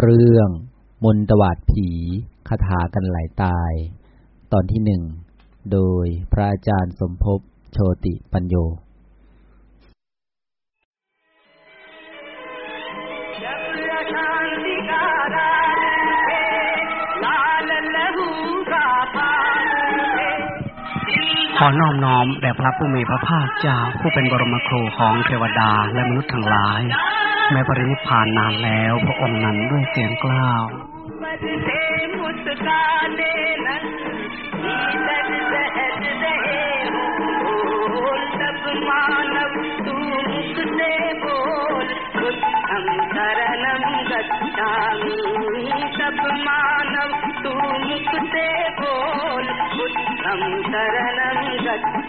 เรื่องมนตวาดผีคาถากันไหลาตาย ตอนที่หนึ่ง โดยพระอาจารย์สมภพโชติปัญโยขอน้อมน้อมแด่พระผู้มีพระภาคเจ้าผู้เป็นบรมครูของเทวดาและมนุษย์ทั้งหลาย แม้ปรินิพานนานแล้ว พระองค์นั้นด้วยเสียงกล้าว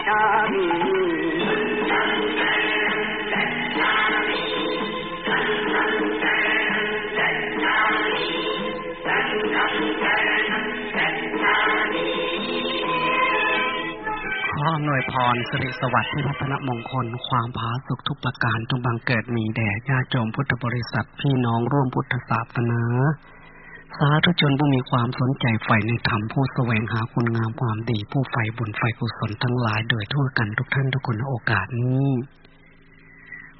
ขอ อำนวยพรสิริสวัสดิ์ที่พัฒนมงคล ความผาสุกทุกประการจงบังเกิดมีแด่ญาติโยมพุทธบริษัทพี่น้องร่วมพุทธศาสนา สาธุชนผู้มีความสนใจใฝ่ในธรรมผู้แสวงหาคุณงามความดี ผู้ใฝ่บุญใฝ่กุศลทั้งหลายโดยทั่วกันทุกท่านทุกคนในโอกาสนี้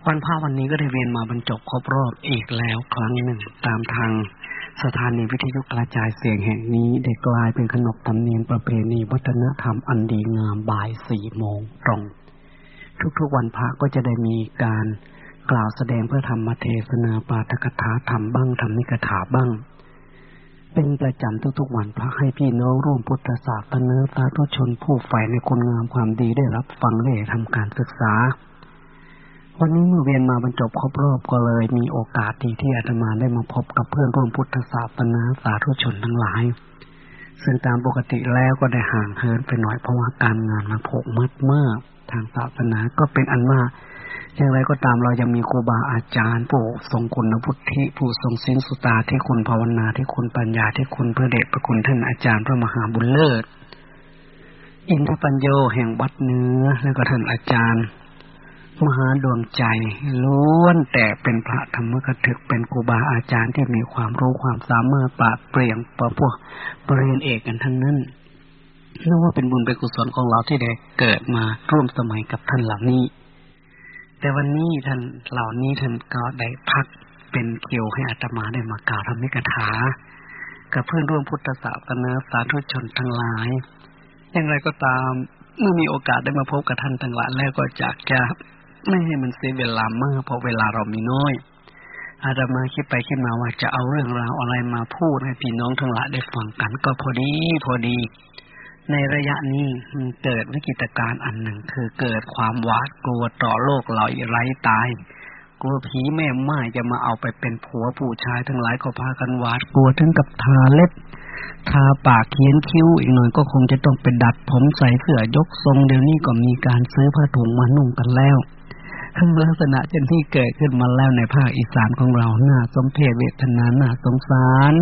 วันพระวันนี้ก็ได้เวียนมาบรรจบครบรอบอีกแล้วครั้งหนึ่งตามทาง สถานีวิทยุกระจายเสียงแห่งนี้ได้กลายเป็นขนบธรรมเนียมประเพณีวัฒนธรรมอันดีงามบ่ายสี่โมงตรง ทุกๆวันพระก็จะได้มีการกล่าวแสดงเพื่อธรรมเทศนาปาฐกถาธรรมบ้างธรรมนิกถาบ้าง เป็นประจำทุกๆวันพระให้พี่น้องร่วมพุทธศาสนาสาธุชนผู้ใฝ่ในคุณงามความดีได้รับฟังและทำการศึกษา วันนี้เมื่อเวียนมาบรรจบครบรอบก็เลยมีโอกาสดีที่อาตมาได้มาพบกับเพื่อนร่วมพุทธศาสนาสาธุชนทั้งหลาย ซึ่งตามปกติแล้วก็ได้ห่างเหินไปหน่อยเพราะว่าการงานมาโผกมัดมากทางศาสนาก็เป็นอันมากอย่างไรก็ตามเรายังมีครูบาอาจารย์ ผู้ทรงคุณพุทธิผู้ทรงสิ้นสุตาที่คุณภาวนาที่คุณปัญญาที่คุณพระเดชพระคุณท่านอาจารย์พระมหาบุญเลิศ อินทปัญโยแห่งวัดเนื้อ แล้วก็ท่านอาจารย์ มหาดวงใจล้วนแต่เป็นพระธรรมกถึกเป็นครูบาอาจารย์ที่มีความรู้ความสามารถปราดเปรียงประพวกปรริญญาเอกกันทั้งนั้นนึกว่าเป็นบุญเป็นกุศลของเราที่ได้เกิดมาร่วมสมัยกับท่านเหล่านี้ แต่วันนี้ท่านเหล่านี้ท่านก็ได้พักเป็นเกี่ยวให้อาตมาได้มากล่าวธรรมิกถา กับเพื่อนร่วมพุทธศาสนาสาธุชนทั้งหลาย อย่างไรก็ตามเมื่อมีโอกาสได้มาพบกับท่านทั้งหลายแล้วก็จากจะ ไม่ให้มันเสียเวลามากเพราะเวลาเรามีน้อย อาตมาคิดไปคิดมาว่าจะเอาเรื่องราวอะไรมาพูดให้พี่น้องทั้งหลายได้ฟังกัน ก็พอดีพอดี ในระยะนี้มันเกิดวิกฤตการณ์อันหนึ่ง คือเกิดความหวาดกลัวต่อโลกเราไร้ตายกลัวผีแม่ไม้จะมาเอาไปเป็นผัวผู้ชายทั้งหลายก็พากันหวาดกลัวถึงกับทาเล็บทาปากเขียนคิ้วอีกหน่อยก็คงจะต้องไปดัดผมใส่เสื้อยกทรงเดี๋ยวนี้ก็มีการซื้อผ้าถุงมานุ่งกันแล้ว ลักษณะเช่นที่เกิดขึ้นมาแล้วในภาคอีสานของเราหน้าสมเพชเวทนาหน้าสงสาร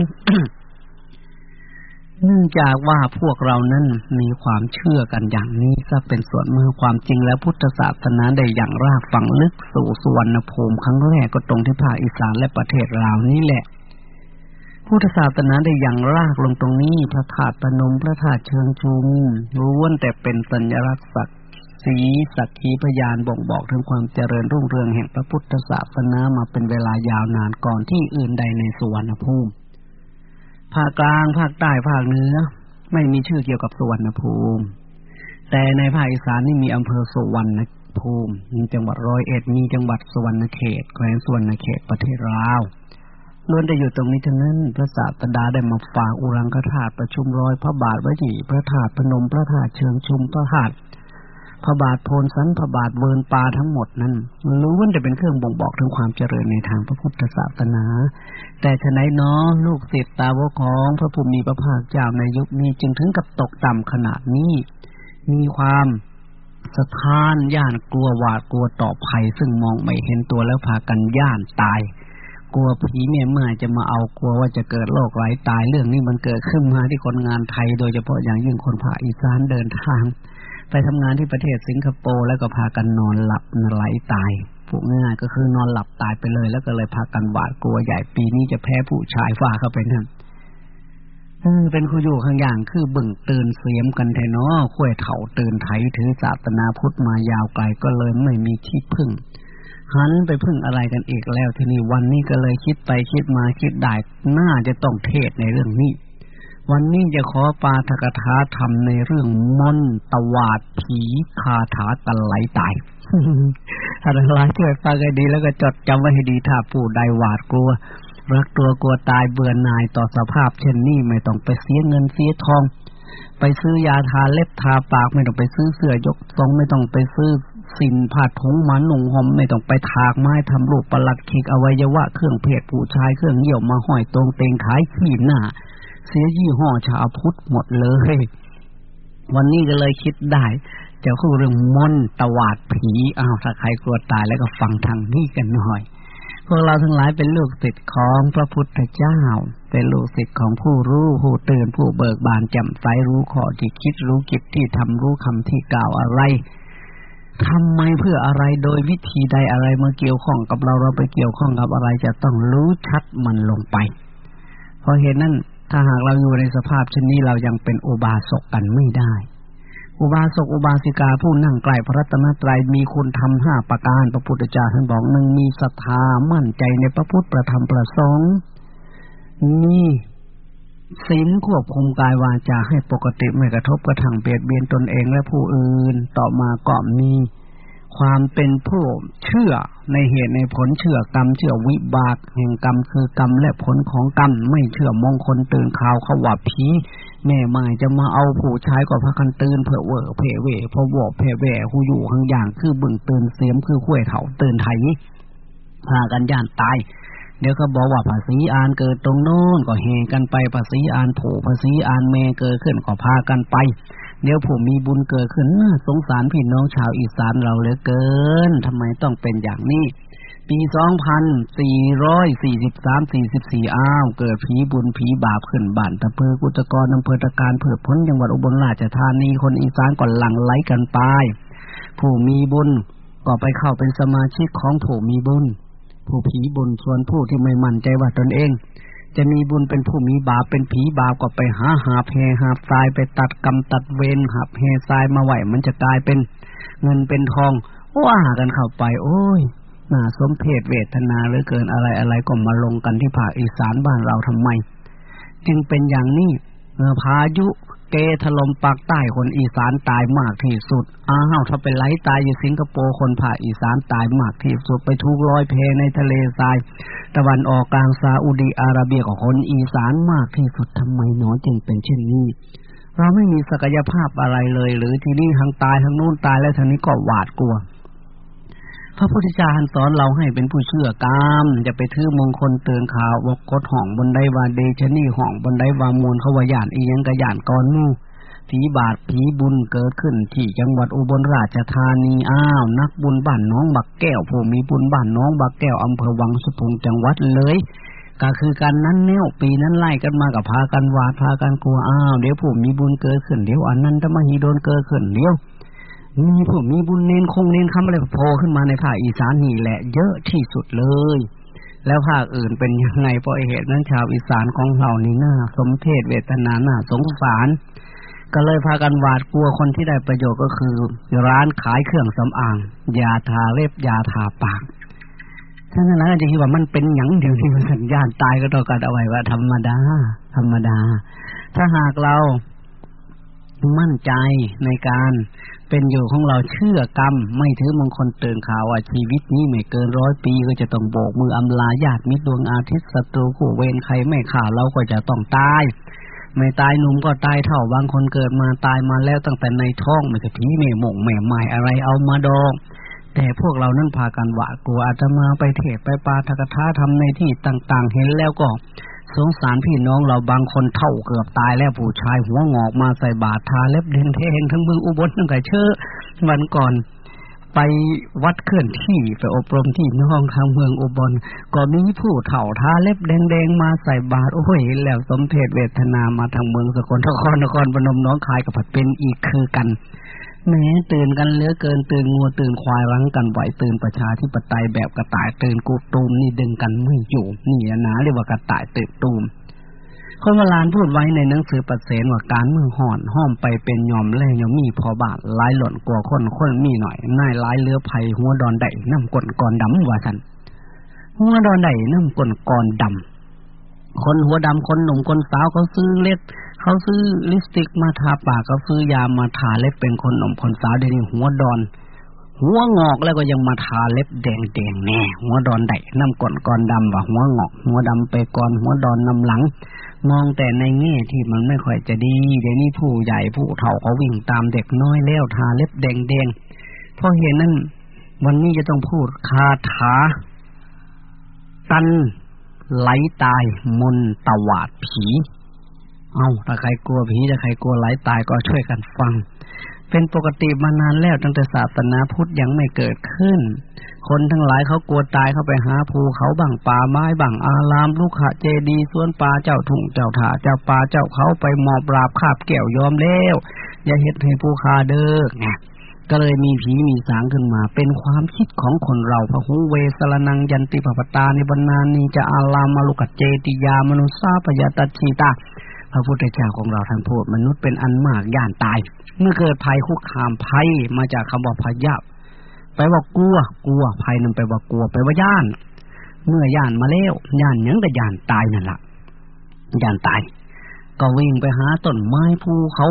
เนื่องจากว่าพวกเรานั้นมีความเชื่อกันอย่างนี้ซะเป็นส่วนมากความจริงแล้วพุทธศาสนาได้อย่างรากฝังลึกสู่สุวรรณภูมิครั้งแรกก็ตรงที่ภาคอีสานและประเทศลาวนี้แหละ พุทธศาสนาได้อย่างรากลงตรงนี้พระธาตุพนมพระธาตุเชิงชุมล้วนแต่เป็นสัญลักษณ์ศักดิ์ สีสักขีพยานบ่งบอกถึงความเจริญรุ่งเรืองแห่งพระพุทธศาสนามาเป็นเวลายาวนานก่อนที่อื่นใดในสุวรรณภูมิ ภาคกลาง ภาคใต้ ภาคเหนือ ไม่มีชื่อเกี่ยวกับสุวรรณภูมิ แต่ในภาคอีสานนี่มีอำเภอสุวรรณภูมิ มีจังหวัดร้อยเอ็ด มีจังหวัดสุวรรณเขต แขวงสุวรรณเขตประเทศลาวล้วนแต่อยู่ตรงนี้ทั้งนั้น พระศาสดาได้มาฝากอุรังคธาตุประชุมร้อยพระบาทไว้ที่พระธาตุพนม พระธาตุเชิงชุม พระธาตุ พระบาทโพนสันพระบาทเวินปาทั้งหมดนั้นล้วนแต่เป็นเครื่องบ่งบอกถึงความเจริญในทางพระพุทธศาสนา แต่ฉะนั้นเนาะลูกศิษย์ตาวกของพระผู้มีพระภาคเจ้าในยุคนี้จึงถึงกับตกต่ำขนาดนี้ มีความสะท้านย่านกลัวหวาดกลัวต่อภัย ซึ่งมองไม่เห็นตัวแล้วพากันย่านตาย กลัวผีแม่เมื่อจะมาเอากลัวว่าจะเกิดโรคไหลตายเรื่องนี้มันเกิดขึ้นมาที่คนงานไทย โดยเฉพาะอย่างยิ่งคนภาคอีสานเดินทาง ไปทำงานที่ประเทศสิงคโปร์แล้วก็พากันนอนหลับไหลตายผูกง่ายก็คือนอนหลับตายไปเลย แล้วก็เลยพากันหวาดกลัวใหญ่ปีนี้จะแพ้ผู้ชายฟ้าเข้าไปนั่นเป็นคูอยู่ข้างอย่างคือบึ่งตื่นเสียมกันแทนอข่วยเถ่าตื่นไถถือศาสนาพุทธมายาวไกลก็เลยไม่มีที่พึ่ง หันไปพึ่งอะไรกันอีกแล้วทีนี้วันนี้ก็เลยคิดไปคิดมาคิดได้น่าจะต้องเทศในเรื่องนี้ วันนี้จะขอปาทกถาทำในเรื่องมนตวาดผีคาถาตะไหลตายอะไรลายช่วยฟังให้ดีแล้วก็จดจำไว้ให้ดีถ้าผู้ใดหวาดกลัว รักตัวกลัวตายเบื่อหน่ายต่อสภาพ เช่นนี้ไม่ต้องไปเสียเงินเสียทอง ไปซื้อยาทาเล็บทาปากไม่ต้องไปซื้อเสื้อยกทรงไม่ต้องไปซื้อสินผาถุงมันหนุ่งหอมไม่ต้องไปถากไม้ทำรูปประหลัดขิกอวัยวะเครื่องเพศผู้ชายเครื่องเหี่ยวมาห้อยตรงเตงขายขี้หน้า เสียยี่ห้อชาวพุทธหมดเลย วันนี้ก็เลยคิดได้จะพูดเรื่องมนตวาดผีอ้าวถ้าใครกลัวตายแล้วก็ฟังทางนี้กันหน่อย พวกเราทั้งหลายเป็นลูกศิษย์ของพระพุทธเจ้า เป็นลูกศิษย์ของผู้รู้ผู้เตือนผู้เบิกบานแจ่มใสรู้ข้อที่คิดรู้กิจที่ทำรู้คำที่กล่าวอะไรทำไมเพื่ออะไรโดยวิธีใดอะไรเมาเกี่ยวข้องกับเราเราไปเกี่ยวข้องกับอะไรจะต้องรู้ชัดมันลงไป เพราะเหตุนั้น ถ้าหากเราอยู่ในสภาพเช่นนี้เรายังเป็นอุบาสกกันไม่ได้ อุบาสกอุบาสิกาผู้นั่งใกล้พระรัตนตรัยมีคุณทำห้าประการพระพุทธเจ้าท่านบอกหนึ่งมีศรัทธามั่นใจในพระพุทธประธรรมประสงค์มีศีลควบคุมกายวาจาให้ปกติไม่กระทบกระทั่งเบียดเบียนตนเองและผู้อื่น ต่อมาก็มีความเป็นผู้เชื่อ ในเหตุในผลเชื่อกรรมเชื่อวิบากแห่งกรรมคือกรรมและผลของกรรมไม่เชื่อมงคลตื่นข่าวเขาว่าผีแม่หมายจะมาเอาผู้ชายก็พากันตื่นเพื่อเวอเพเวพอวอกเพเวหูอยู่ข้างอย่างคือบึ่งตื่นเสียมคือขั้วเถาตื่นไทยพากันย่านตายเดี๋ยวก็บอกว่าภาษีอานเกิดตรงโน้นก็เฮกันไปภาษีอานผูภาษีอานเมเกิดขึ้นก็พากันไป เดี๋ยวผมมีบุญเกิดขึ้นสงสารพี่น้องชาวอีสานเราเหลือเกินทำไมต้องเป็นอย่างนี้ปีสองพันสี่ร้อยสี่สิบสามสี่สิบสี่อ้าว เกิดผีบุญผีบาปขึ้นบ้านตะเพือกุตกรอำเภอตะการเผื่อพ้นจังหวัดอุบลราชธานีคนอีสานก่อนหลังไหลกันไป ผู้มีบุญก็ไปเข้าเป็นสมาชิกของผู้มีบุญ ผู้ผีบุญส่วนผู้ที่ไม่มั่นใจว่าตนเอง จะมีบุญเป็นผู้มีบาปเป็นผีบาปก็ไปหาหาเพหาทรายไปตัดกรรมตัดเวรหาเพทรายมาไหวมันจะกลายเป็นเงินเป็นทองว่ากันเข้าไป โอ้ยน่าสมเพศเวทนาเหลือเกินอะไรอะไรก็มาลงกันที่ภาคอีสานบ้านเราทำไม จึงเป็นอย่างนี้เมื่อพายุ เกถล่มปากใต้คนอีสานตายมากที่สุด อ้าวถ้าเป็นไหลตายอยู่สิงคโปร์คนภาคอีสานตายมากที่สุดไปทุกร้อยเพในทะเลทราย ตะวันออกกลางซาอุดีอาระเบียของคนอีสานมากที่สุดทำไมหนอจึงเป็นเช่นนี้ เราไม่มีศักยภาพอะไรเลย หรือที่นี่ทางตายทางนู้นตายแล้วทางนี้ก็หวาดกลัว ระพุทธเจ้าสอนเราให้เป็นผู้เชื่อกามจะไปถือมงคลเตือนข่าววกกดห่องบนไดวาเดชนี่ห่องบนไดวามูลเขาวายานอียังกระยานก่อนนู่ผีบาทผีบุญเกิดขึ้นที่จังหวัดอุบลราชธานีอ้าว นักบุญบ้านน้องบักแก้วผู้มีบุญบ้านน้องบักแก้วอำเภอวังสุพงจังหวัดเลยก็คือการนั้นแนวปีนั้นไล่กันมากับพากันวาดพากันกลัวอ้าวเดี๋ยวผู้มีบุญเกิดขึ้นเดี๋ยวอันนั้นจะมาฮีโดนเกิดขึ้นเดี๋ยว มีผู้มีบุญเน้นคงเน้นคำอะไรโผล่ขึ้นมาในภาคอีสานนี่แหละ เยอะที่สุดเลย แล้วภาคอื่นเป็นยังไงเพราะเหตุนั้นชาวอีสานของเรานี่น่าสมเพศเวทนาน้าสงสาร ก็เลยพากันหวาดกลัวคนที่ได้ประโยชน์ก็คือ ร้านขายเครื่องสำอางยาทาเล็บยาทาปากฉะนั้นแล้วจะคิดว่ามันเป็นหยังเดียวที่มันสัญญาณตายก็ต้องการเอาไว้ว่าธรรมดา ธรรมดา ถ้าหากเรามั่นใจในการ เป็นอยู่ของเราเชื่อกรรม ไม่ถือมงคลเตือนข่าวว่าชีวิตนี้ไม่เกินร้อยปีก็จะต้องโบกมืออำลาญาติมิตรดวงอาทิตย์ศัตรูคู่เวรใครไม่ข่าวเราก็จะต้องตายไม่ตายหนุ่มก็ตายเท่าบางคนเกิดมาตายมาแล้วตั้งแต่ในท้องไม่ใช่ผีไม่หม่งแม่ใหม่อะไรเอามาดอง แต่พวกเรานั้นพากันหวาดกลัวอาจจะมาไปเทศไปปาทกทาทำในที่ต่างๆ เห็นแล้วก็ สงสารพี่น้องเราบางคนเท่าเกือบตายแล้วผู้ชายหัวงอกมาใส่บาททาเล็บเดนเทงทั้งเมืองอุบลทั้งไก่เชื่อวันก่อนไปไปวัดเคลื่อนที่ไปอบรมที่น้องทางเมืองอุบลก็มีผู้เฒ่าทาเล็บแดงๆมาใส่บาตรโอ้ยแล้วสมเพศเวทนามาทางเมืองสกลนครนครพนมน้องคายกับผัดเป็นอีกคือกัน แม้ตื่นกันเหลือเกินตื่นงัวตื่นควายรังกันไหวตื่นประชาธิปไตยแบบกระต่ายตื่นกูตูมนี่ดึงกันไม่อยู่นี่นะเรียกว่ากระต่ายตื่นตูมคนโบราณพูดไว้ในหนังสือปัดเสนว่าการเมืองห่อนห้อมไปเป็นยอมแล่ยอมมีพอบาทลายหล่นกลัวคนคนมีหน่อยนายลายเลือไผ่หัวดอนไดน้ำกลกอนดำว่าสันหัวดอนไดน้ำกลกอนดำคนหัวดำคนหนุ่มคนสาวเขาซื้อเล็ด เขาซื้อลิปสติกมาทาปากเขาซื้อยามาทาเล็บเป็นคนหนุ่มคนสาวเดี๋ยวนี้หัวดอน หัวงอกแล้วก็ยังมาทาเล็บแดงแดงแน่ หัวดอนไดน้ำกลกอนดำว่าหัวงอก หัวดำไปก่อนหัวดอนนำหลัง มองแต่ในแง่ที่มันไม่ค่อยจะดี เดี๋ยวนี้ผู้ใหญ่ผู้เฒ่าเขาวิ่งตามเด็กน้อยแล้วทาเล็บแดงๆเพราะเห็นนั้นวันนี้จะต้องพูดคาถา ตันไหลตายมนตวาดผี เอาถ้าใครกลัวผีถ้าใครกลัวไหลตายก็ช่วยกันฟัง เป็นปกติมานานแล้วตั้งแต่ศาสนาพุทธยังไม่เกิดขึ้น คนทั้งหลายเขากลัวตายเข้าไปหาภูเขาบังป่าไม้บังอาราม ลูกขะเจดีสวนป่าเจ้าทุ่งเจ้าถาเจ้าป่าเจ้าเขาไปหมอบราบคาบแก้วยอมแล้วอย่าเฮ็ดให้ผู้คาเด้อไงก็เลยมีผีมีสางขึ้นมา เป็นความคิดของคนเราพระหูเวสรนังยันติปปตาในบรรณานีจะอารามมาลุกัจเจติยามนุสาปยาตัชีตา พระพุทธเจ้าของเราท่านพูดมนุษย์เป็นอันมากย่านตาย เมื่อเกิดภัยคุกคามภัยมาจากคำว่าพยาไปว่ากลัวกลัวภัยนั่นไปว่ากลัวไปว่าย่าน เมื่อย่านมาแล้วย่านยังแต่ย่านตายนั่นละย่านตาย ก็วิ่งไปหาต้นไม้ภูเขา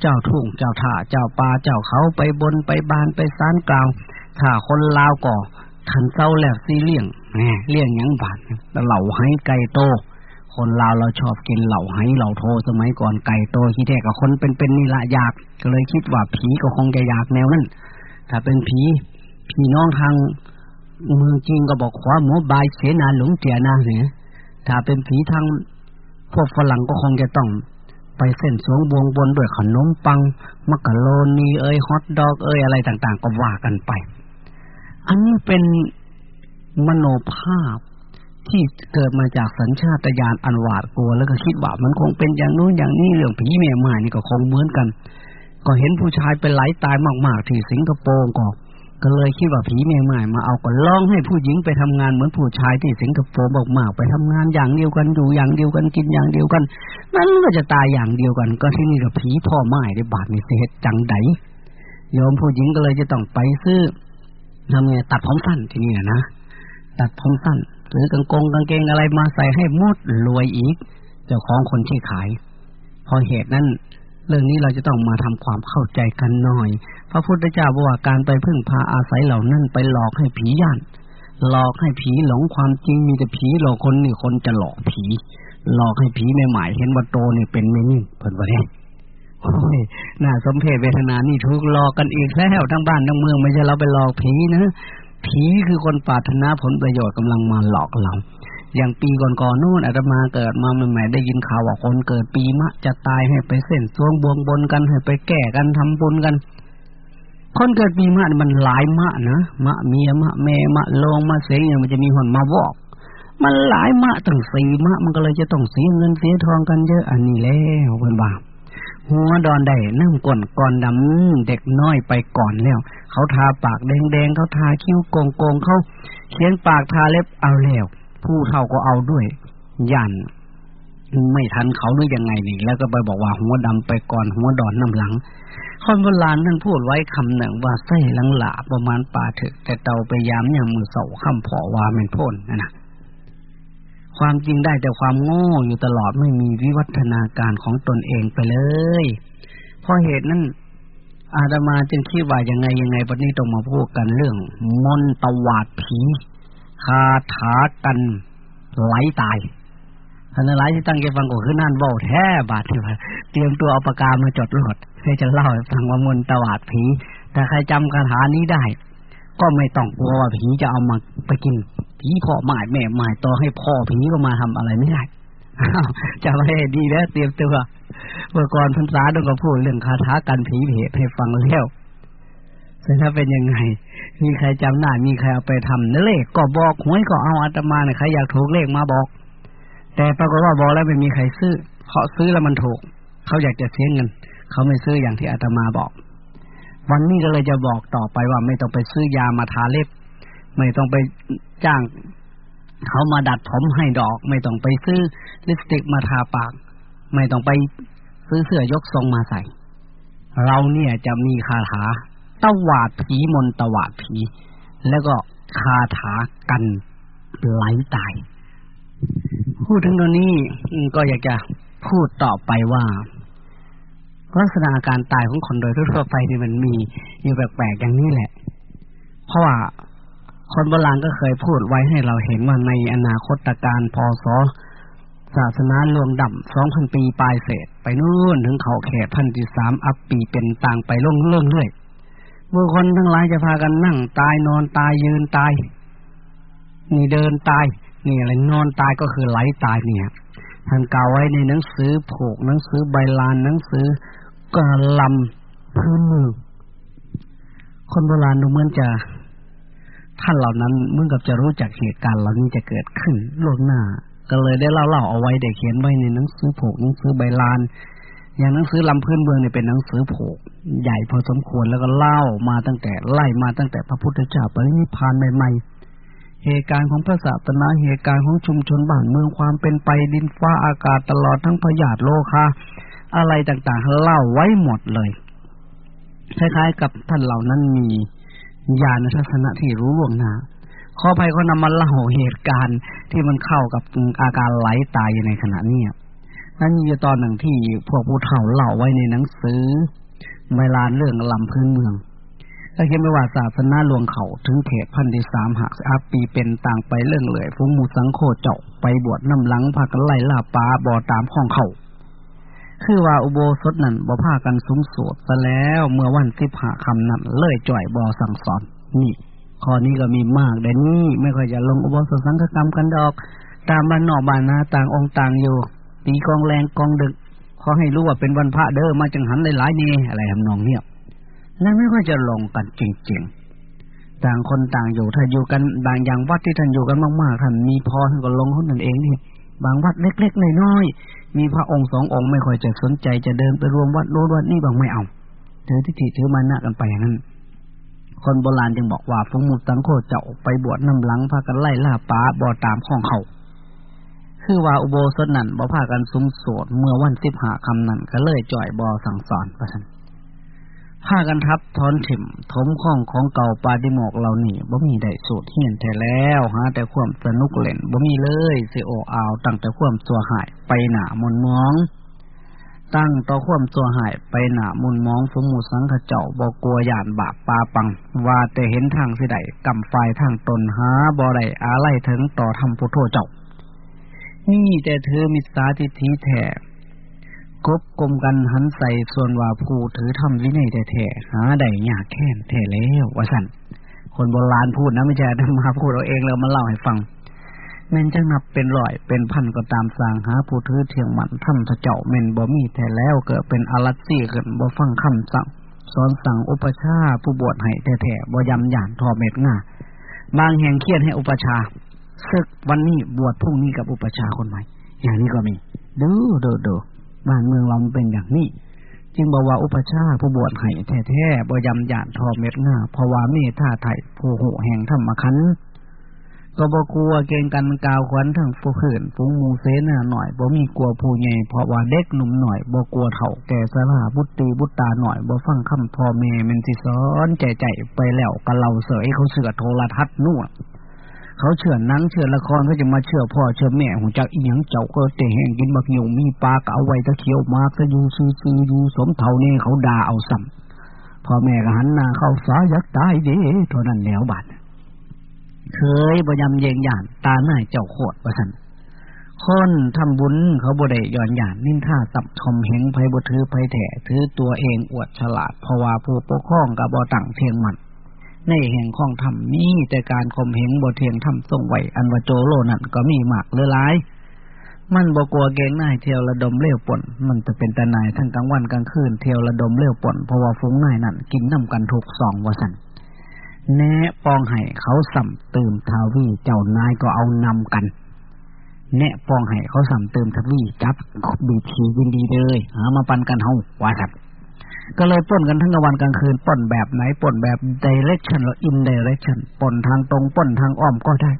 เจ้าทุ่งเจ้าท่าเจ้าป่าเจ้าเขาไปบนไปบานไปซานกลางถ้าคนลาวก่อทันเจ้าแหล้วซีเลี่ยงแหมเลี่ยงยังบาดเหล่าให้ไก่โต คนลาวเราชอบกินเหล่าให้เหล่าโทสมัยก่อนไก่โตที่แท้กับคนเป็นๆนี่ละอยาก ก็เลยคิดว่าผีก็คงจะอยากแนวนั้นถ้าเป็นผีพี่น้องทางเมืองจีนก็บอกขวาหมูบายเสนาหลงเจียนาเนี่ยถ้าเป็นผีทางพวกฝรั่งก็คงจะต้องไปเส้นสวงบวงบนด้วยขนมปัง มักกะโรนีเอ้ยฮอทดอกเอ้ยอะไรต่าง ๆ ก็ว่ากันไป อันนี้เป็นมโนภาพ ที่เกิดมาจากสัญชาตญาณอันหวาดกลัวแล้วก็คิดว่ามันคงเป็นอย่างนู้นอย่างนี้เรื่องผีแม่ไม้นี่ก็คงเหมือนกัน ก็เห็นผู้ชายเป็นไหลตายมาก ๆ ที่สิงคโปร์ก็ก็เลยคิดว่าผีแม่ไม้มาเอาก็ลองให้ผู้หญิงไปทำงานเหมือนผู้ชายที่สิงคโปร์มากไปทำงานอย่างเดียวกันอยู่อย่างเดียวกันกินอย่างเดียวกัน นั่นก็จะตายอย่างเดียวกัน ก็ที่นี่ก็ผีพ่อไม้ได้บาดในเศษจังไดโยมผู้หญิงก็เลยจะต้องไปซื้อทำไงตัดผมสั้นที่นี่นะตัดผมสั้น หรือกางกงกางเกงอะไรมาใส่ให้มุดรวยอีก เจ้าของคนที่ขาย พอเหตุนั้น เรื่องนี้เราจะต้องมาทำความเข้าใจกันหน่อย พระพุทธเจ้าบอกว่าการไปพึ่งพาอาศัยเหล่านั้นไปหลอกให้ผีย่านหลอกให้ผีหลงความจริงมีแต่ผีหลอกคนนี่คนจะหลอกผี หลอกให้ผีไม่หมายเห็นว่าโตนี่เป็นไม่นี่เพิ่นว่าเนี่ยโอ้ยน่าสมเพชเวทนานี่ถูกหลอกกันอีกแล้วทั้งบ้านทั้งเมืองไม่ใช่เราไปหลอกผีนะ ผีคือคนปรารถนาผลประโยชน์กำลังมาหลอกเราอย่างปีก่อนๆนู่นอาตมาเกิดมาใหม่ๆได้ยินข่าวว่าคนเกิดปีมะ จะตายให้ไปเส้นสวงบวงบนกันให้ไปแก้กันทำบุญกัน คนเกิดปีมะมันหลายมะนะมะเมียมะแม่มะลงมะเสียงมันจะมีคนมาวอก มันหลายมะตั้งสี่มะ มันก็เลยจะต้องเสียเงินเสียทองกันเยอะอันนี้แล้วเพื่อนบ่าหัวดอนได้นั่งก่อนก่อนดำเด็กน้อยไปก่อนแล้ว เขาทาปากแดงๆเขาทาคิ้วโกงโกงเขาเขียนปากทาเล็บเอาแล้วผู้เฒ่าก็เอาด้วยยันไม่ทันเขาหรือยังไงนี่ แล้วก็ไปบอกว่าหัวดำไปก่อนหัวดอนน้ำหลังคนโบราณท่านพูดไว้คำหนึ่งว่าไส้หลังหลาประมาณป่าถึก แต่เตาไปยามอย่างมือเสาข้ามผอวาเป็นพ่นนะนะความจริงได้แต่ความโง่อยู่ตลอดไม่มีวิวัฒนาการของตนเองไปเลยเพราะเหตุนั้น อาตมาจึงคิดว่ายังไงยังไงวันนี้ต้องมาพูดกันเรื่อง มนตวาดผีคาถากันไหลตายท่านหลายที่ตั้งใจฟังก็คือนั่นเบาแท้บาดที่ว่าเตรียมตัวเอาปากกามาจดรถเพื่อจะเล่าให้ฟังว่ามนตวาดผีถ้าใครจำคาถานี้ได้ ก็ไม่ต้องกลัวว่าผีจะเอามาไปกิน ผีพ่อหมายแม่หมายต่อให้พ่อผีก็มาทำอะไรไม่ได้จะไม่ดีแล้วเตรียมตัว เมื่อก่อนพรรษาต้องก็พูดเรื่องคาถากันผีเพให้ฟังแล้วแต่ถ้าเป็นยังไง มีใครจำได้า มีใครเอาไปทำนั่นเลขก็บอกหวยก็เอาอาตมาเนี่ยใครอยากถูกเลขมาบอก แต่ปรากฏว่าบอกแล้วไม่มีใครซื้อเขาซื้อแล้วมันถูก เขาอยากจะเสียเงิน เขาไม่ซื้ออย่างที่อาตมาบอก วันนี้ก็เลยจะบอกต่อไปว่าไม่ต้องไปซื้อยามาทาเล็บ ไม่ต้องไปจ้างเขามาดัดผมให้ดอก ไม่ต้องไปซื้อลิปสติกมาทาปาก ไม่ต้องไปซื้อเสื้อยกทรงมาใส่ เราเนี่ยจะมีคาถาตวาดผีมนตวาดผี แล้วก็คาถากันไหลตาย พูดถึงตรงนี้ก็อยากจะพูดต่อไปว่าลักษณะการตายของคนโดยทั่วไปนี่มันมีอยู่แปลกๆอย่างนี้แหละ เพราะว่าคนโบราณก็เคยพูดไว้ให้เราเห็นว่าในอนาคตการพศ ศาสนาลวงดำสองพันปีปลายเศษ ไปนู่นถึงเขาแขกพันที่สามอัปปีเป็นต่างไปล่งเรื่องเรื่อยบุคคลทั้งหลายจะพากันนั่งตายนอนตายยืนตาย นี่เดินตาย นี่อะไรนอนตายก็คือไหลตายเนี่ยท่านกล่าวไว้ในหนังสือผูกหนังสือใบลานหนังสือกระลำพื้นมือคนโบราณดูเหมือนจะท่านเหล่านั้นเมื่อกับจะรู้จักเหตุการณ์เหล่านี้จะเกิดขึ้นล่วงหน้า ก็เลยได้เล่าเล่าเอาไว้ได้เขียนไว้ในหนังสือผูกหนังสือใบลาน อย่างหนังสือลำพื้นเมืองเนี่ยเป็นหนังสือผูกใหญ่พอสมควรแล้วก็เล่ามาตั้งแต่ไล่มาตั้งแต่พระพุทธเจ้าปรินิพพานใหม่ๆ เหตุการณ์ของพระศาสนาเหตุการณ์ของชุมชนบ้านเมืองความเป็นไปดินฟ้าอากาศตลอดทั้งพยาธิโลคาอะไรต่างๆเล่าไว้หมดเลยคล้ายๆ กับท่านเหล่านั้นมีญาณทัศนะที่รู้ล่วงหน้า ขอภัยเขานำมาเล่าเหตุการณ์ที่มันเข้ากับอาการไหลตายในขณะนี้นั่นมีตอนหนึ่งที่พวกผู้เฒ่าเล่าไว้ในหนังสือเวลาเรื่องลำพื้นเมืองถ้าเขียนไม่ว่าศาสนาลวงเขาถึงเขตพันที่สามหักอาปีเป็นต่างไปเรื่องเลยฟุ้งมูสังโคเจาะไปบวชน้ำหลังพากันไล่ล่าปลาบ่อตามห้องเขา คือว่าอุโบสถนั่นบ่พากันสุมโสดซะแล้วเมื่อวันที่ผ่าคำนั้นเลยจ่อยบ่อสั่งสอนนี่ ข้อนี้ก็มีมากแต่นี่ไม่ค่อยจะลงอุโบสถสังฆกรรมกันดอก ตามบ้านนอกบ้านนาต่างองค์ต่างอยู่ตีกองแรงกองดึกขอให้รู้ว่าเป็นวันพระเด้อมาจังหันหลายๆนี่อะไรทำนองเนี้ยแล้วไม่ค่อยจะลงกันจริงๆ ต่างคนต่างอยู่ถ้าอยู่กันบางอย่างวัดที่ท่านอยู่กันมากๆท่านมีพอท่านก็ลงคนนั่นเองนี่บางวัดเล็กๆน้อยๆมีพระองค์สององค์ไม่ค่อยจะสนใจจะเดินไปรวมวัดโน้นวัดนี้บางไม่เอาถือทิฏฐิถือมานะกันไปอย่างนั้น คนโบราณจึงบอกว่าฟงมุสังโฆเจ้าไปบวชน้ำหลังพากันไล่ล่าป้าบ่อตามข้องเขาคือว่าอุโบสถนั่นบ่พากันซุ้มโสดเมื่อวันสิบหาคำนั่นก็เลยจ่อยบอสั่งสอนประชันพากันทับทอนถิ่มถมข้องของเก่าปาดิโมกเหล่านี้บ่มีได้สูตรเฮียนแท้แล้วหาแต่ความสนุกเล่นบ่มีเลยสิโออาวตั้งแต่ความสัวหายไปหนามนมอง ตั้งต่อความสัวหายไปหนามุนมองสมมุสังขเจ้าบ่กลัวหยานบาปปาปัง ว่าแต่เห็นทางสิใดกำไฟทางตนหาบ่ได้อาไล่ถึงต่อทำพุทโธเจ้า นี่แต่เธอมิสาทิทีแท้กบกลมกันหันใส่ส่วนว่าผู้ถือทำวินัยแท้หาได้ยากแค้นแท้แล้วว่าสันคนโบราณพูดนะไม่ใช่ธรรมาพูดเอาเองแล้วมาเล่าให้ฟัง แม่นจะนับเป็นร้อยเป็นพันก็ตามสางหาผู้ถือเทียงมันท่านทเจ้าเม่นบ่มีแท้แล้วเกิดเป็นอรัตซี่ขึ้นบ่ฟังคำสั่งสอนสั่งอุปชาผู้บวชให้แท้ๆบ่ยำหยานทอเม็ดง่าบางแห่งเครียดให้อุปชาศึกวันนี้บวชพรุ่งนี้กับอุปชาคนใหม่ อย่างนี้ก็มีดูดูดูบ้านเมืองเราเป็นอย่างนี้ จึงบอกว่าอุปชาผู้บวชให้แท้ๆบ่ยำหยาดทอเม็ดง่าเพราะว่าเมตตาไทยผู้หูแห่งธรรมคัน ก็บ่กลัวเกงกันกาวขวัญทั้งผู้ขืนฟุ้งมูเสนาหน่อยบ่มีกลัวผู้ใหญ่เพราะว่าเด็กหนุ่มหน่อยบ่กลัวเถ่าแก่สลาบุตรีบุตตาหน่อยบ่ฟังคำพ่อแม่มันสิสอนใจใจไปแล้วก็เราเสยเขาเสือโทรทัศน์นู่นเขาเชื่อนังเชื่อละครก็จะมาเชื่อพ่อเชื่อแม่หูจักอีหยังเจ้าก็เตะแห้งกินบักหยงมีปลากเอาไว้ตะเคียวมากก็อยู่ซื้อซื้ออยู่สมเท่านี่เขาด่าเอาซ้ำพ่อแม่ก็หันหน้าเข้าสายักตายด้เท่านั้นแล้วบาด เคยบยำเยงหยานตาหน้าเจ้าโคตรประสันคนทำบุญเขาบดย้อนหยานนินท่าสับชมเหงไพบถือไพแถถือตัวเองอวดฉลาดเพราะว่าผู้ปกครองกับบอตั้งเทียงมันในแห่งของธรรมมีแต่การข่มเหงบทเทียงธรรมทรงไหวอันว่าโจโลนั่นก็มีมากเลือหลาย มันบกลัวเกงนายเที่ยวระดมเลี้ยวป่นมันจะเป็นแต่นายทั้งกลางวันกลางคืนเที่ยวระดมเลี้ยวป่นเพราะว่าฟุ้งนายนั่นกินน้ากันถูกสองวสัน แน่ปองให้เขาสัมเตื่มทาวีเจ้านายก็เอานำกันแน่ปองให้เขาสัมเติมทวีจับบีทีวินดีเลยหามาปันกันเฮาว่าสัตก็เลยป่นกันทั้งกลางวันกลางคืนป่นแบบไหนป่นแบบ direction หรือ indirection ป่นทางตรงป่นทางอ้อมก็ได้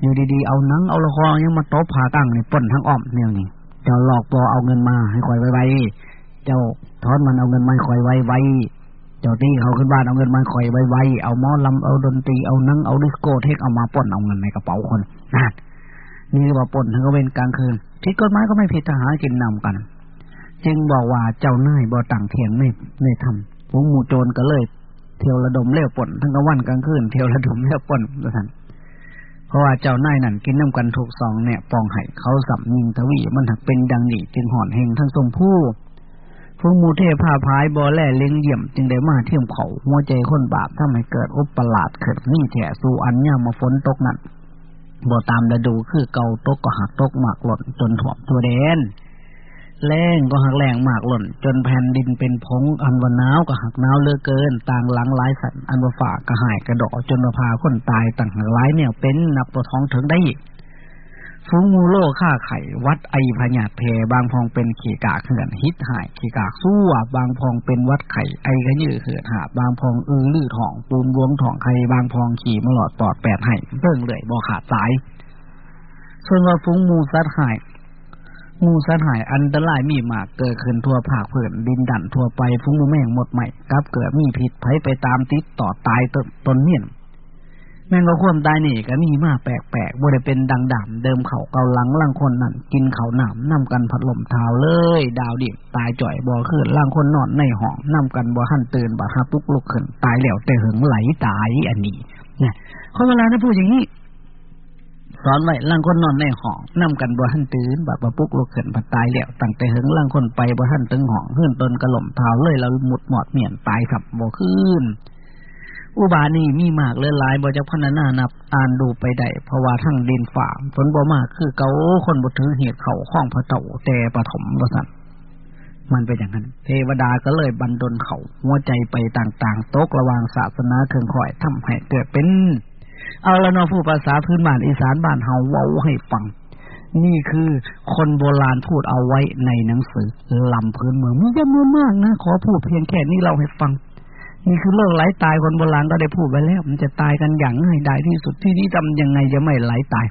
อยู่ดีๆเอานังเอาละครยังมาโตบผาตั้งนี่ป่นทางอ้อมเนี่ยนี่เจ้าหลอกปอเอาเงินมาให้คอยไวๆเจ้าทอนมันเอาเงินมาคอยไวๆ เจ้าตีเขาขึ้นบ้านเอาเงินมาคอยไวๆเอาหมอลำเอาดนตรีเอานังเอาดิสโก้เทคเอามาป่นเอาเงินในกระเป๋าคนนั่นนี่ว่าป่นทั้งก็เวนกลางคืนผิดกฎหมายก็ไม่ผิดทหารกินนำกัน จึงบอกว่าเจ้านายบ่ต่างเทียงไม่ไม่ทำพวกหมู่โจรก็เลย เที่ยวระดมเลี้ยวป่นทั้งกลางวันกลางคืนเที่ยวระดมเลี้ยวป่นท่านเพราะว่าเจ้านายนั่นกินน้ากันถูกสองเนี่ยปองไห้เขาสับยิงทวีมันถักเป็นดังนี้จึงห่อนเฮงทั้งทรงผู้ พวกมูเทพาพายบอแล่เลี้ยงเยี่ยม จึงได้มาเที่ยมเขาหัวใจคนบาปถ้าไม่เกิดอุปลาดเกิดนี่แถสู่อันย่ามาฝนตกนั่นบ่ตามฤดูคือเกาตกก็หักตกหมากหล่นจนถ่วมตัวแดนแรงก็หักแรงมากหล่น จนแผ่นดินเป็นพงอันวันหนาวก็หักหนาวเลือเกิน ต่างหลังหลายสันอันว่าฝากระหายกระดอจนมาพาคนตายต่างหลายเนี่ยเป็นนับตัวท้องถึงได้ ฟูงูโลฆ่าไข่วัดไอพญาเพบางพองเป็นขี่กาเขื่อนฮิตหายขี่กาสู้บางพองเป็นวัดไข่ไอกระยือเขื่อนหาบางพองอือลือทองปูนรวงทองไข่บางพองขี่มลอดปอดแปดไห้เบิ่งเลยบ่ขาดสายส่วนว่าฟุ้งมูซัดหายงูสัตหายอันตรายมีมากเกิดขึ้นทั่วภาคเพื่อนดินดันทั่วไปฟุ้งมูแม่งหมดใหม่กับเกิดมีผิดไผไปตามติดต่อตายตนเมียน แม่งก็ควมตายนี่ก็มีมาแปลกๆบ่ได้เป็นดังดำเดิมเขาเกาหลังล่างคนนั่นกินเขาหนามนำกันพัดลมเท้าเลย ดาวดิบตายจ่อยบ่ขึ้นล่างคนนอนในห้องนำกันบ่หันตื่นบ่ฮับปุกลุกขึ้นตายแล้วแต่หึงไหลตายอันนี้เนี่ยคนเวลาได้พูดอย่างนี้สอนไว้ล่างคนนอนในห้องนำกันบ่หันตื่นบาดบ่ปุกลุกขึ้นผัดตายแล้วตั้งแต่หึงล่างคนไปบ่หันตึงห้องขึ้นตนกระหล่มเท้าเลยเราหมุดหมอดเมียนตายขับบ่ขึ้น อุบานี่มีมากเลยหลายบ่จักพันนานับอ่านดูไปได้เพราะว่าทั้งดินฝ่าฝนบ่มากคือเกาคนบ่ถือเหตุเขาข้องพระเต่าแต่ปฐมวสันมันเป็นอย่างนั้น เทวดาก็เลยบันดลเขาหัวใจไปต่างๆตกระวางศาสนาเคืองคอยทำให้เกิดเป็น เอาละนอผู้ภาษาพื้นบ้านอีสานบ้านเฮาเว้าให้ฟัง นี่คือคนโบราณพูดเอาไว้ในหนังสือลำพื้นเมืองมีจำนวนมากนะ ขอพูดเพียงแค่นี้เราให้ฟัง นี่คือโรคไหลตายคนโบราณก็ได้พูดไปแล้ว มันจะตายกันอย่างง่ายดายที่สุดที่นี่ทำยังไงจะไม่ไหลตาย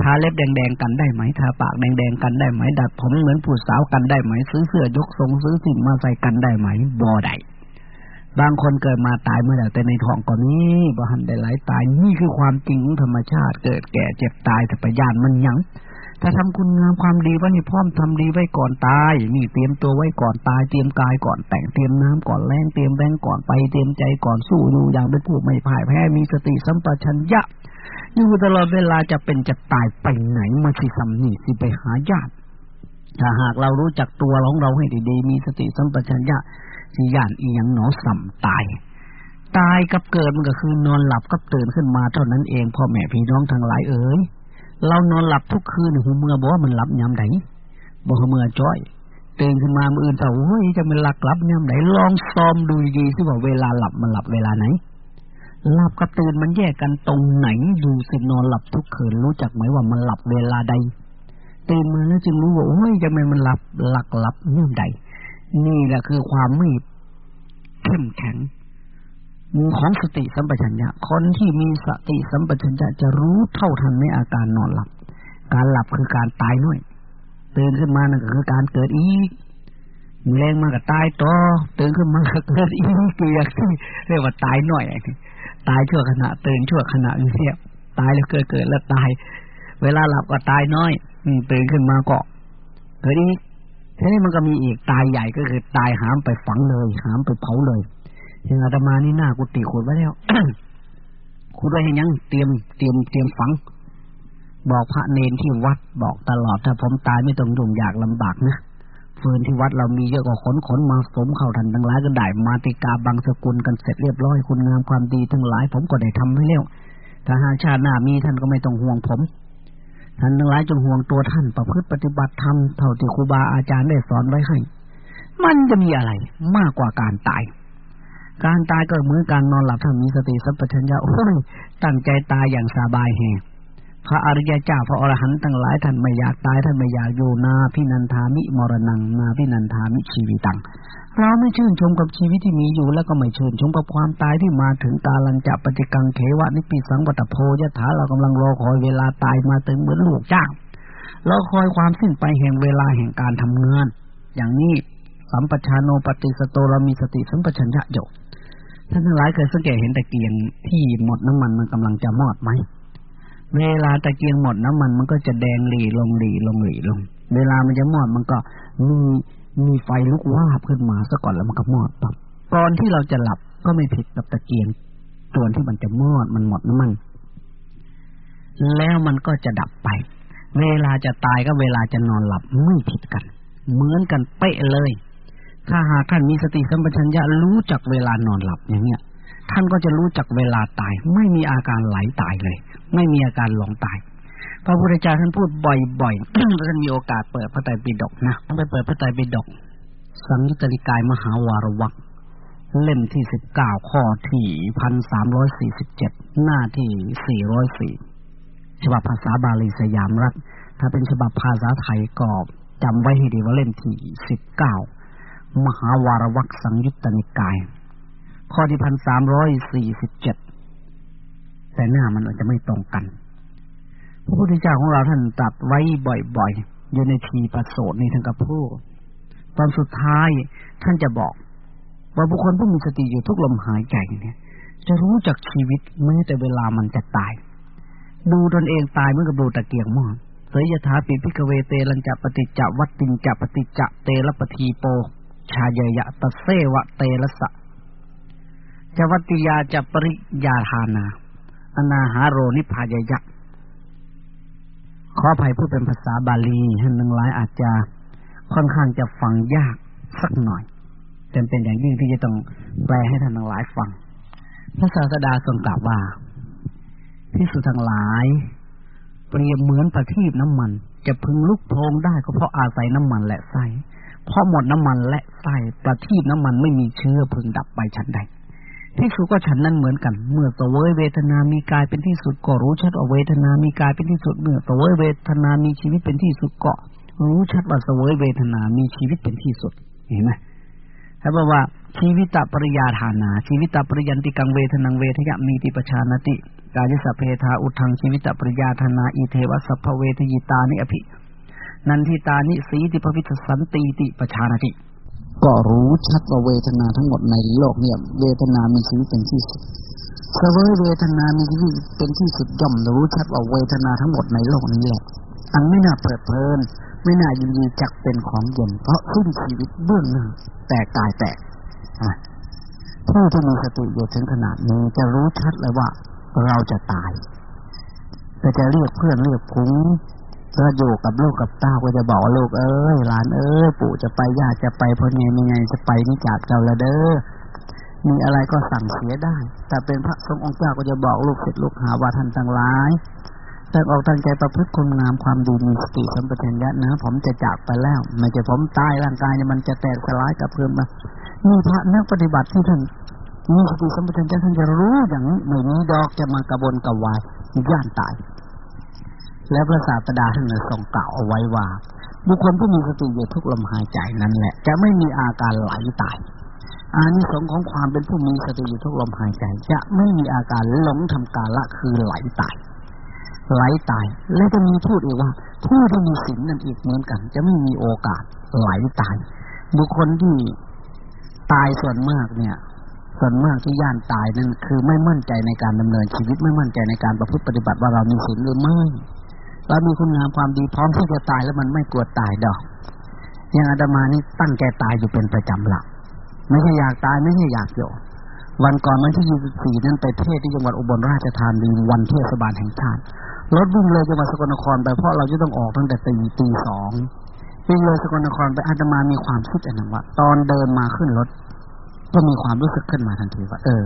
ทาเล็บแดงๆกันได้ไหมทาปากแดงๆกันได้ไหม ดัดผมเหมือนผู้สาวกันได้ไหม ซื้อเสื้อยกทรงซื้อสิ่งมาใส่กันได้ไหมบ่ได้บางคนเกิดมาตายเมื่อไหร่แต่ในท้องก็มีบ่หันได้ไหลตายนี่คือความจริงของธรรมชาติ เกิดแก่เจ็บตายแต่ประยานมันยัง ถ้าทำคุณงามความดีไว้ให้พร้อมทำดีไว้ก่อนตาย นี่เตรียมตัวไว้ก่อนตาย เตรียมกายก่อนแต่ง เตรียมน้ำก่อนแรงเตรียมแบงก่อนไป เตรียมใจก่อนสู้อยู่อย่างเป็นผู้ไม่พ่ายแพ้ มีสติสัมปชัญญะ อยู่ตลอดเวลาจะเป็นจะตายไปไหนมาสิสำนีสิไปหาญาติ ถ้าหากเรารู้จักตัวของเราให้ดีๆ มีสติสัมปชัญญะสิญาณอีหยังหนอสัมตายตายกับเกิดมันก็คือนอนหลับกับตื่นขึ้นมาเท่านั้นเองพ่อแม่พี่น้องทั้งหลายเอ๋ย เรานอนหลับทุกคืนหูเมื่อบอกว่ามันหลับยามไหนบอกเมื่อจ้อยตื่นขึ้นมาเมื่ออื่นเต่าเฮ้ยจะมันหลักหลับยามไหนลองซ้อมดูดีๆสิว่าเวลาหลับมันหลับเวลาไหนหลับกับตื่นมันแยกกันตรงไหนดูสินอนหลับทุกคืนรู้จักไหมว่ามันหลับเวลาใดตื่นมาแล้วจึงรู้ว่าโอ้ยจะมันมันหลับหลักหลับยามใดนี่แหละคือความไม่เข้มแข็ง ของสติสัมปชัญญะ คนที่มีสติสัมปชัญญะจะรู้เท่าทันในอาการนอนหลับ การหลับคือการตายน้อยตื่นขึ้นมานั่นก็คือการเกิดอีกแรงมาก็ตายต่อตื่นขึ้นมาก็เกิดอีกเกียกเรียกว่าตายน้อยตายชั่วขณะตื่นชั่วขณะเสียตายแล้วเกิดเกิดแล้วตาย เวลาหลับก็ตายน้อย อืตื่นขึ้นมาก็เกิดอีกทีนี้มันก็มีอีกตายใหญ่ก็คือตายหามไปฝังเลย หามไปเผาเลย ยังอาตมานี่หน้ากุฏิขุดไว้แล้วขุดไว้ยังเตรียมเตรียมเตรียมฝัง บอกพระเนนที่วัดบอกตลอดถ้าผมตายไม่ต้องยุ่งยากลำบากนะฟืนที่วัดเรามีเยอะกว่าขนขนมาสมเข้าทันทั้งหลายก็ได้มาติกาบางสกุลกันเสร็จเรียบร้อยคุณงามความดีทั้งหลาย ผมก็ได้ทำให้แล้วถ้าหากชาติหน้ามีท่านก็ไม่ต้องห่วงผมท่านทั้งหลายจงห่วงตัวท่านประพฤติปฏิบัติธรรมเท่าที่ครูบาอาจารย์ได้สอนไว้ให้ มันจะมีอะไรมากกว่าการตาย การตายก็เหมือนการนอนหลับถ้ามีสติสัพพัญญาโอ้ยตั้งใจตายอย่างสบายแฮพระอริยเจ้าพระอรหันต์ทั้งหลายท่านไม่อยากตายท่านไม่อยากอยู่นาพินันทามิมรณังนาพินันทามิชีวิตังเราไม่ชื่นชมกับชีวิตที่มีอยู่แล้วก็ไม่ชื่นชมกับความตายที่มาถึงตาลันจะปฏิกังเขวะนิปิสังวัตโพยถาเรากำลังรอคอยเวลาตายมาถึงเหมือนลูกจ้างรอคอยความสิ้นไปแห่งเวลาแห่งการทำงาน อย่างนี้สัมปชานโนปฏิสโตเรามีสติสัมปชัญญะโย ท่านทั้งหลายเคยสังเกตเห็นตะเกียงที่หมดน้ำมันมันกำลังจะมอดไหม เวลาตะเกียงหมดน้ำมันมันก็จะแดงหลีลงหลีลงหลีลง เวลามันจะมอดมันก็มีมีไฟลุกวาบขึ้นมาซะก่อนแล้วมันก็มอดปับก่อนที่เราจะหลับก็ไม่ผิดกับตะเกียงตัวที่มันจะมอดมันหมดน้ำมัน แล้วมันก็จะดับไป เวลาจะตายก็เวลาจะนอนหลับไม่ผิดกัน เหมือนกันเป๊ะเลย ถ้าหากท่านมีสติสัมปชัญญะรู้จักเวลานอนหลับอย่างเนี้ยท่านก็จะรู้จักเวลาตาย ไม่มีอาการไหลตายเลย ไม่มีอาการหลงตายพระพุทธเจ้าท่านพูดบ่อยๆท่านมีโอกาสเปิดพระไตรปิฎกนะท่านไปเปิดพระไตรปิฎกสังยุตติกายมหาวารวักเล่มที่สิบเก้าข้อที่พันสามร้อยสี่สิบเจ็ดหน้าที่สี่ร้อยสี่ฉบับภาษาบาลีสยามรัฐ ถ้าเป็นฉบับภาษาไทยก็จำไว้ให้ดีว่าเล่มที่สิบเก้า มหาวารวักสังยุตตนิกาย ข้อที่พันสามร้อยสี่สิบเจ็ดแต่หน้ามันอาจจะไม่ตรงกัน พระพุทธเจ้าของเราท่านตัดไว้บ่อยๆ อยู่ในทีประโสดในทางกับผู้ตอนสุดท้ายท่านจะบอก ว่าบุคคลผู้มีสติอยู่ทุกลมหายใจเนี่ย จะรู้จักชีวิตแม้แต่เวลามันจะตาย ดูตนเองตายเมื่อกับดูตะเกียงมอดเสยยถาปิ ภิกขเวเตลัญจะปฏิจจะ วัฏฏิญจะปฏิจจะ เตลัปปทีโป ฌาเยยยะตัสเสวะเตลัสสะ จะ วัฏฏิยาจะปริยาทานา อนาหาโรนิพพาเยยยะ ขออภัยผู้เป็นภาษาบาลีท่านทั้งหลายอาจจะค่อนข้างจะฟังยากสักหน่อยจำเป็นอย่างยิ่งที่จะต้องแปลให้ท่านทั้งหลายฟัง พระศาสดาทรงกล่าวว่าพิสุทั้งหลาย เปรียบเหมือนประทีปน้ำมัน จะพึงลุกโพงได้ก็เพราะอาศัยน้ำมันและไส้ พราะหมดน้ำมันและไส้ประทีปน้ำมันไม่มีเชื้อพึงดับไปฉันใดที่สุก็ฉันนั้นเหมือนกัน เมื่อตัวเวเวทนามีกายเป็นที่สุดก็รู้ชัดว่าเวทนามีกายเป็นที่สุด เมื่อตัวเวเวทนามีชีวิตเป็นที่สุดก็รู้ชัดว่าสวยเวทนามีชีวิตเป็นที่สุด เห็นไหมถ้าบอกว่าชีวิตปริยาฐานา ชีวิตปริยันติกังเวทนังเวทยมีติปชานติ กายสัพเพทาอุทังชีวิตปริยาธนา อีเทวสัพพเวทยิตานิอภิ นันทิตานิสีติภวิทสันติติปชานติ ก็รู้ชัดว่าเวทนาทั้งหมดในโลกเนี่ย เวทนามีชีวิตเป็นที่สุดเสวยเวทนามีชีวิตเป็นที่สุดย่อมรู้ชัดว่าเวทนาทั้งหมดในโลกนี้แหละอันไม่น่าเปิดเพลิน ไม่น่ายินดีจักเป็นของเย็นเพราะขึ้นชีวิตเบื้องหน้าแตกตายแตกผู้ที่มีสติอยู่ถึงขนาดนี้จะรู้ชัดเลยว่าเราจะตายแต่จะเรียกเพื่อนเรียกพุ้ง ก็อยู่กับลูกกับเต้าก็จะบอกลูกเอ้ยหลานเอ้ยปู่จะไปญาติจะไปพอไงมีไงจะไปนี่จากเจ้าละเด้อมีอะไรก็สั่งเสียได้ แต่เป็นพระสงฆ์องค์เจ้าก็จะบอกลูกเสร็จลูกหาว่าท่านตั้งร้ายแต่ออกตั้งใจประพฤติคุณงามความดีมีสติสัมปชัญญะนะ ผมจะจากไปแล้วไม่ใช่ผมตายร่างกายเนี่ยมันจะแตกสลายกับเพื่อนมามีพระนักปฏิบัติที่ท่านมีสติสัมปชัญญะท่านจะรู้อย่างนี้ไม่มีดอกจะมากระบนกระวายย่านตาย และพระศาสดาท่านทรงกล่าวเอาไว้ว่า บุคคลผู้มีสติอยู่ทุกลมหายใจนั้นแหละ จะไม่มีอาการไหลตายอานิสงส์ของความเป็นผู้มีสติอยู่ทุกลมหายใจ จะไม่มีอาการหลงทำกาละคือไหลตายไหลตาย และจะมีพูดอีกว่า ผู้ที่มีศีลนั่นอีกเหมือนกัน จะไม่มีโอกาสไหลตาย บุคคลที่ตายส่วนมากเนี่ย ส่วนมากที่ย่านตายนั่นคือไม่มั่นใจในการดำเนินชีวิตไม่มั่นใจในการประพฤติปฏิบัติว่าเรามีศีลหรือไม่ เรามีคุณงามความดีพร้อมที่จะตายแล้วมันไม่กลัวตายดอกอย่างอาตมานี่ตั้งใจตายอยู่เป็นประจำหลักไม่ใช่อยากตายไม่ใช่อยากอยู่วันก่อนวันที่ยี่สิบสี่นั้นไปเทศที่จังหวัดอุบลราชธานีวันเทศบาลแห่งชาติรถวิ่งเลยจังหวัดสกลนครไปเพราะเราจะต้องออกตั้งแต่ตีตีสองวิ่งเลยสกลนครไปอาตมามีความคิดอันนั้นว่าตอนเดินมาขึ้นรถ ก็มีความรู้สึกขึ้นมาทันทีว่าเออ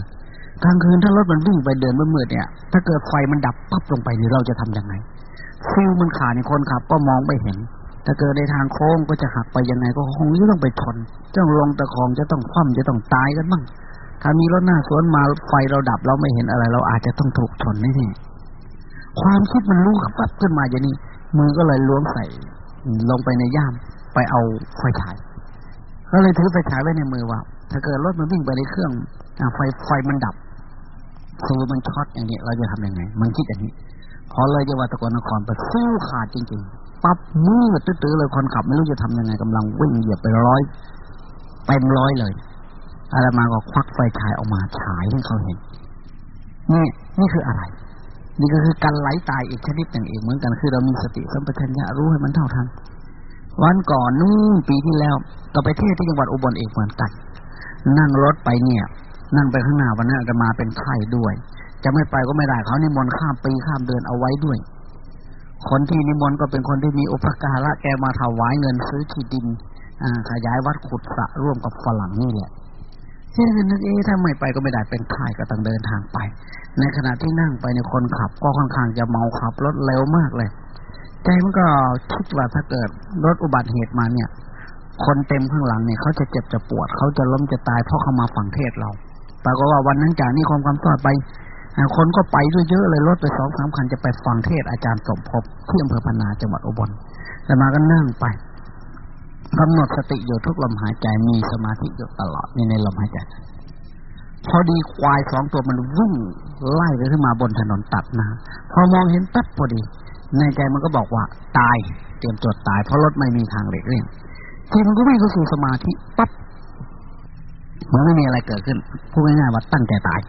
กลางคืนถ้ารถมันวิ่งไปเดินเมื่อเมื่อเนี่ย ถ้าเกิดไฟมันดับปั๊บลงไปนี่เราจะทํำยังไง ฟิวมันขาดในคนขับ ก็มองไม่เห็น ถ้าเกิดในทางโค้งก็จะหักไปยังไงก็คงจะต้องไปชนจะต้องลงตะคองจะต้องคว่ำจะต้องตายกันบ้างถ้ามีรถหน้าสวนมาไฟเราดับเราไม่เห็นอะไร เราอาจจะต้องถูกชนนี่นี่ความคิดมันรู้ปั๊บขึ้นมาอย่างนี้มือก็เลยล้วงใส่ ลงไปในย่ามไปเอาไฟฉายก็เลยถือไฟฉายไว้ในมือว่า ถ้าเกิดรถมันวิ่งไปในเครื่องไฟไฟมันดับคือมันช็อตอย่างนี้เราจะทำยังไง มันคิดอย่างนี้ พอเลยจังหวัดตะกอนนครไปซิ้วขาดจริงๆ ปั๊บมืดตื้อเลยคนขับไม่รู้จะทำยังไงกำลังวิ่งเหยียบไปร้อยเต็มร้อยเลยอาตมาก็ควักไฟฉายออกมาฉายให้เขาเห็นนี่นี่คืออะไร นี่ก็คือการไหลตายอีกชนิดหนึ่งเองเหมือนกันคือเรามีสติสัมปชัญญะรู้ให้มันเท่าทันวันก่อนนู่นปีที่แล้วก็ไปเที่ยวที่จังหวัดอุบลเอกเหมือนกันนั่งรถไปเนี่ย นั่งไปข้างหน้าวันนั้นจะมาเป็นไข้ด้วย จะไม่ไปก็ไม่ได้เขานิมนต์ข้ามปีข้ามเดือนเอาไว้ด้วย คนที่นิมนต์ก็เป็นคนที่มีอุปการะแกมาถวายเงินซื้อที่ดินขยายวัดขุดสระร่วมกับฝรั่งนี่แหละที่นึกเอ๊ะถ้าไม่ไปก็ไม่ได้เป็นข่ายก็ต้องเดินทางไป ในขณะที่นั่งไปในคนขับ ก็ค่อนข้างจะเมาขับรถเร็วมากเลย ใจมันก็คิดว่าถ้าเกิดรถอุบัติเหตุมาเนี่ย คนเต็มข้างหลังเนี่ยเขาจะเจ็บจะปวดเขาจะล้มจะตายเพราะเขามาฝังเทศเราปรากฏว่าวันนั้นจากนี้ความความสอดไป คนก็ไปด้วยเยอะเลยรถไปสองสามคันจะไปฟังเทศอาจารย์สมภพที่อำเภอพนาจังหวัดอุบลแต่มาก็นั่งไปกำหนดสติอยู่ทุกลมหายใจมีสมาธิอยู่ตลอดนี่ในลมหายใจพอดีควายสองตัวมันวุ่งไล่ไปขึ้นมาบนถนนตัดนะพอมองเห็นปั๊บพอดี ในใจมันก็บอกว่า ตายเตรียมจดตาย เพราะรถไม่มีทางเหล็กเลี่ยงทีมันก็วิ่งเข้าสู่สมาธิปั๊บมันไม่มีอะไรเกิดขึ้นพูดง่ายๆว่าตั้งใจตาย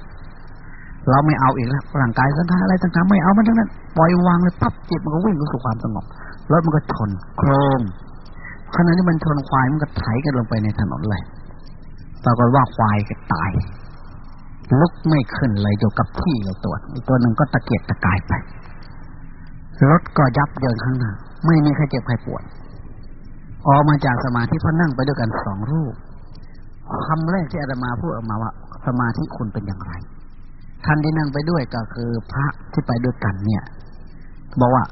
เราไม่เอาอีกแล้วร่างกายสังขารอะไรต่างๆไม่เอามันทั้งนั้นปล่อยวางเลยปั๊บจิตมันก็วิ่งเข้าสู่ความสงบรถมันก็ชนโครมขณะที่มันชนควายมันก็ไถกันลงไปในถนนเลยปรากฏว่าควายก็ตายลุกไม่ขึ้นเลยอยู่กับที่เลยตัวอีกตัวหนึ่งก็ตะเกียกตะกายไปรถก็ยับเยินข้างหน้า ไม่มีใครเจ็บใครปวดออกมาจากสมาธิพอนั่งไปด้วยกันสองรูปคำแรกที่อาตมาพูดออกมาว่า สมาธิคุณเป็นอย่างไร ท่านที่นั่งไปด้วยก็คือพระที่ไปด้วยกันเนี่ย บอกว่า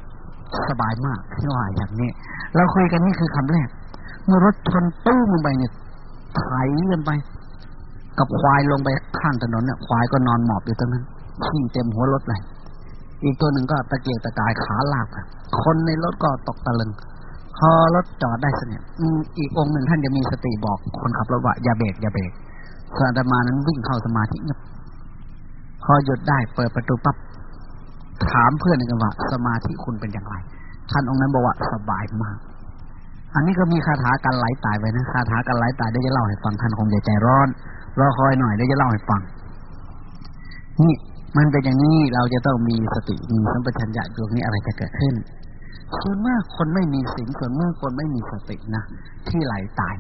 สบายมากที่ว่าอย่างนี้ เราคุยกันนี่คือคำแรก เมื่อรถชนตู้ลงไปเนี่ยไถกันไป กับควายลงไปข้างถนนเนี่ยควายก็นอนหมอบอยู่ตรงนั้นขี้เต็มหัวรถเลยอีกตัวหนึ่งก็ตะเกียกตะกายขาลากคนในรถก็ตกตะลึงพอรถจอดได้สนิทอีกองค์หนึ่งท่านจะมีสติบอกคนขับรถว่าอย่าเบรกอย่าเบรกส่วนอาตมานั้นวิ่งเข้าสมาธิเงียบ พอหยุดได้เปิดประตูปั๊บถามเพื่อนกันว่าสมาธิคุณเป็นอย่างไร ท่านองค์นั้นบอกว่าสบายมาก อันนี้ก็มีคาถาการไหลตายไปนะคาถาการไหลตายเดี๋ยวจะเล่าให้ฟังท่านคงจะใจร้อนรอคอยหน่อยเดี๋ยวจะเล่าให้ฟัง นี่มันเป็นอย่างนี้เราจะต้องมีสติมีสัมปชัญญะดวงนี้อะไรจะเกิดขึ้นส่วนมากคนไม่มีศีลส่วนมากคนไม่มีสตินะที่ไหลตาย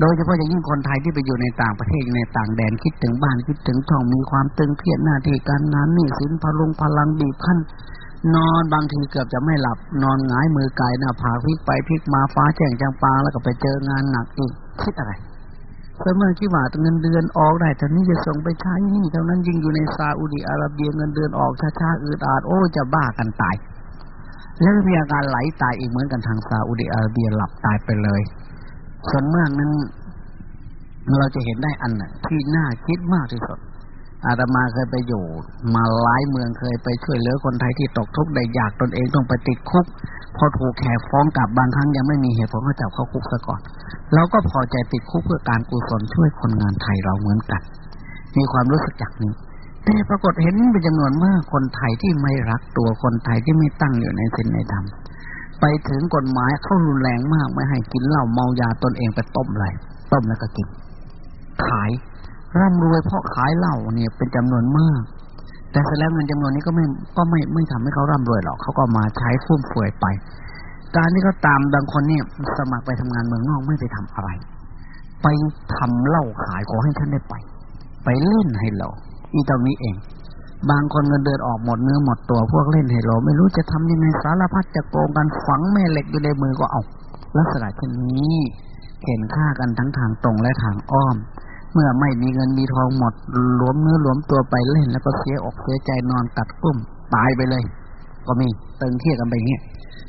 โดยเฉพาะอย่างยิ่งคนไทยที่ไปอยู่ในต่างประเทศในต่างแดนคิดถึงบ้านคิดถึงช่องมีความตึงเครียดหน้าที่การงานนี่สินพลุงพลังบีบขั้นนอนบางทีเกือบจะไม่หลับ นอนหงายมือกายหน้าผาพลิกไปพลิกมาฟ้าแจ้งจางปางแล้วก็ไปเจองานหนักอีกคิดอะไรเสมอคิดว่าเงินเดือนออกได้แต่นี้จะส่งไปใช้นี่เท่านั้นยิ่งอยู่ในซาอุดีอาระเบียเงินเดือนออกช้าๆอืดอาดโอ้จะบ้ากันตาย แล้วมีอาการไหลตายอีกเหมือนกันทางซาอุดิอาระเบียหลับตายไปเลย ส่วนมากนั้น เราจะเห็นได้อันที่น่าคิดมากที่สุดอาตมาเคยไปอยู่ มาหลายเมืองเคยไปช่วยเหลือคนไทยที่ตกทุกข์ได้ยากตนเองต้องไปติดคุก พอถูกแขกฟ้องกลับบางครั้งยังไม่มีเหตุผลก็จับเข้าคุกซะก่อนเราก็พอใจติดคุกเพื่อการกุศลช่วยคนงานไทยเราเหมือนกัน มีความรู้สึกอย่างนี้แต่ปรากฏเห็นเป็นจำนวนมากคนไทยที่ไม่รักตัวคนไทยที่ไม่ตั้งอยู่ในศีลในธรรม ไปถึงกฎหมายเขารุนแรงมากไม่ให้กินเหล้าเมายาตนเองไปต้มอะไรต้มแล้วก็กิน ขายร่ำรวยเพราะขายเหล้าเนี่ยเป็นจำนวนมาก แต่เสร็จแล้วเงินจำนวนนี้ก็ไม่ก็ไม่ไม่ทำให้เขาร่ำรวยหรอกเขาก็มาใช้ฟุ่มเฟือยไป การที่เขาตามบางคนเนี่ยสมัครไปทำงานเมืองนอกไม่ไปทำอะไร ไปทำเหล้าขายขอให้ท่านได้ไป ไปเล่นให้เราอีตรงนี้เอง บางคนเงินเดือนออกหมดเนื้อหมดตัวพวกเล่นเฮโลไม่รู้จะทำยังไงสารพัดจะโกงกันฝังแม่เหล็กอยู่ในมือก็เอาลักษณะเช่นนี้เห็นค่ากันทั้งทางตรงและทางอ้อม เมื่อไม่มีเงินมีทองหมดหลวมเนื้อหลวมตัวไปเล่นแล้วก็เสียอกเสียใจนอนกัดกุ้มตายไปเลย ก็มีตึงเทียกันไปเงี้ย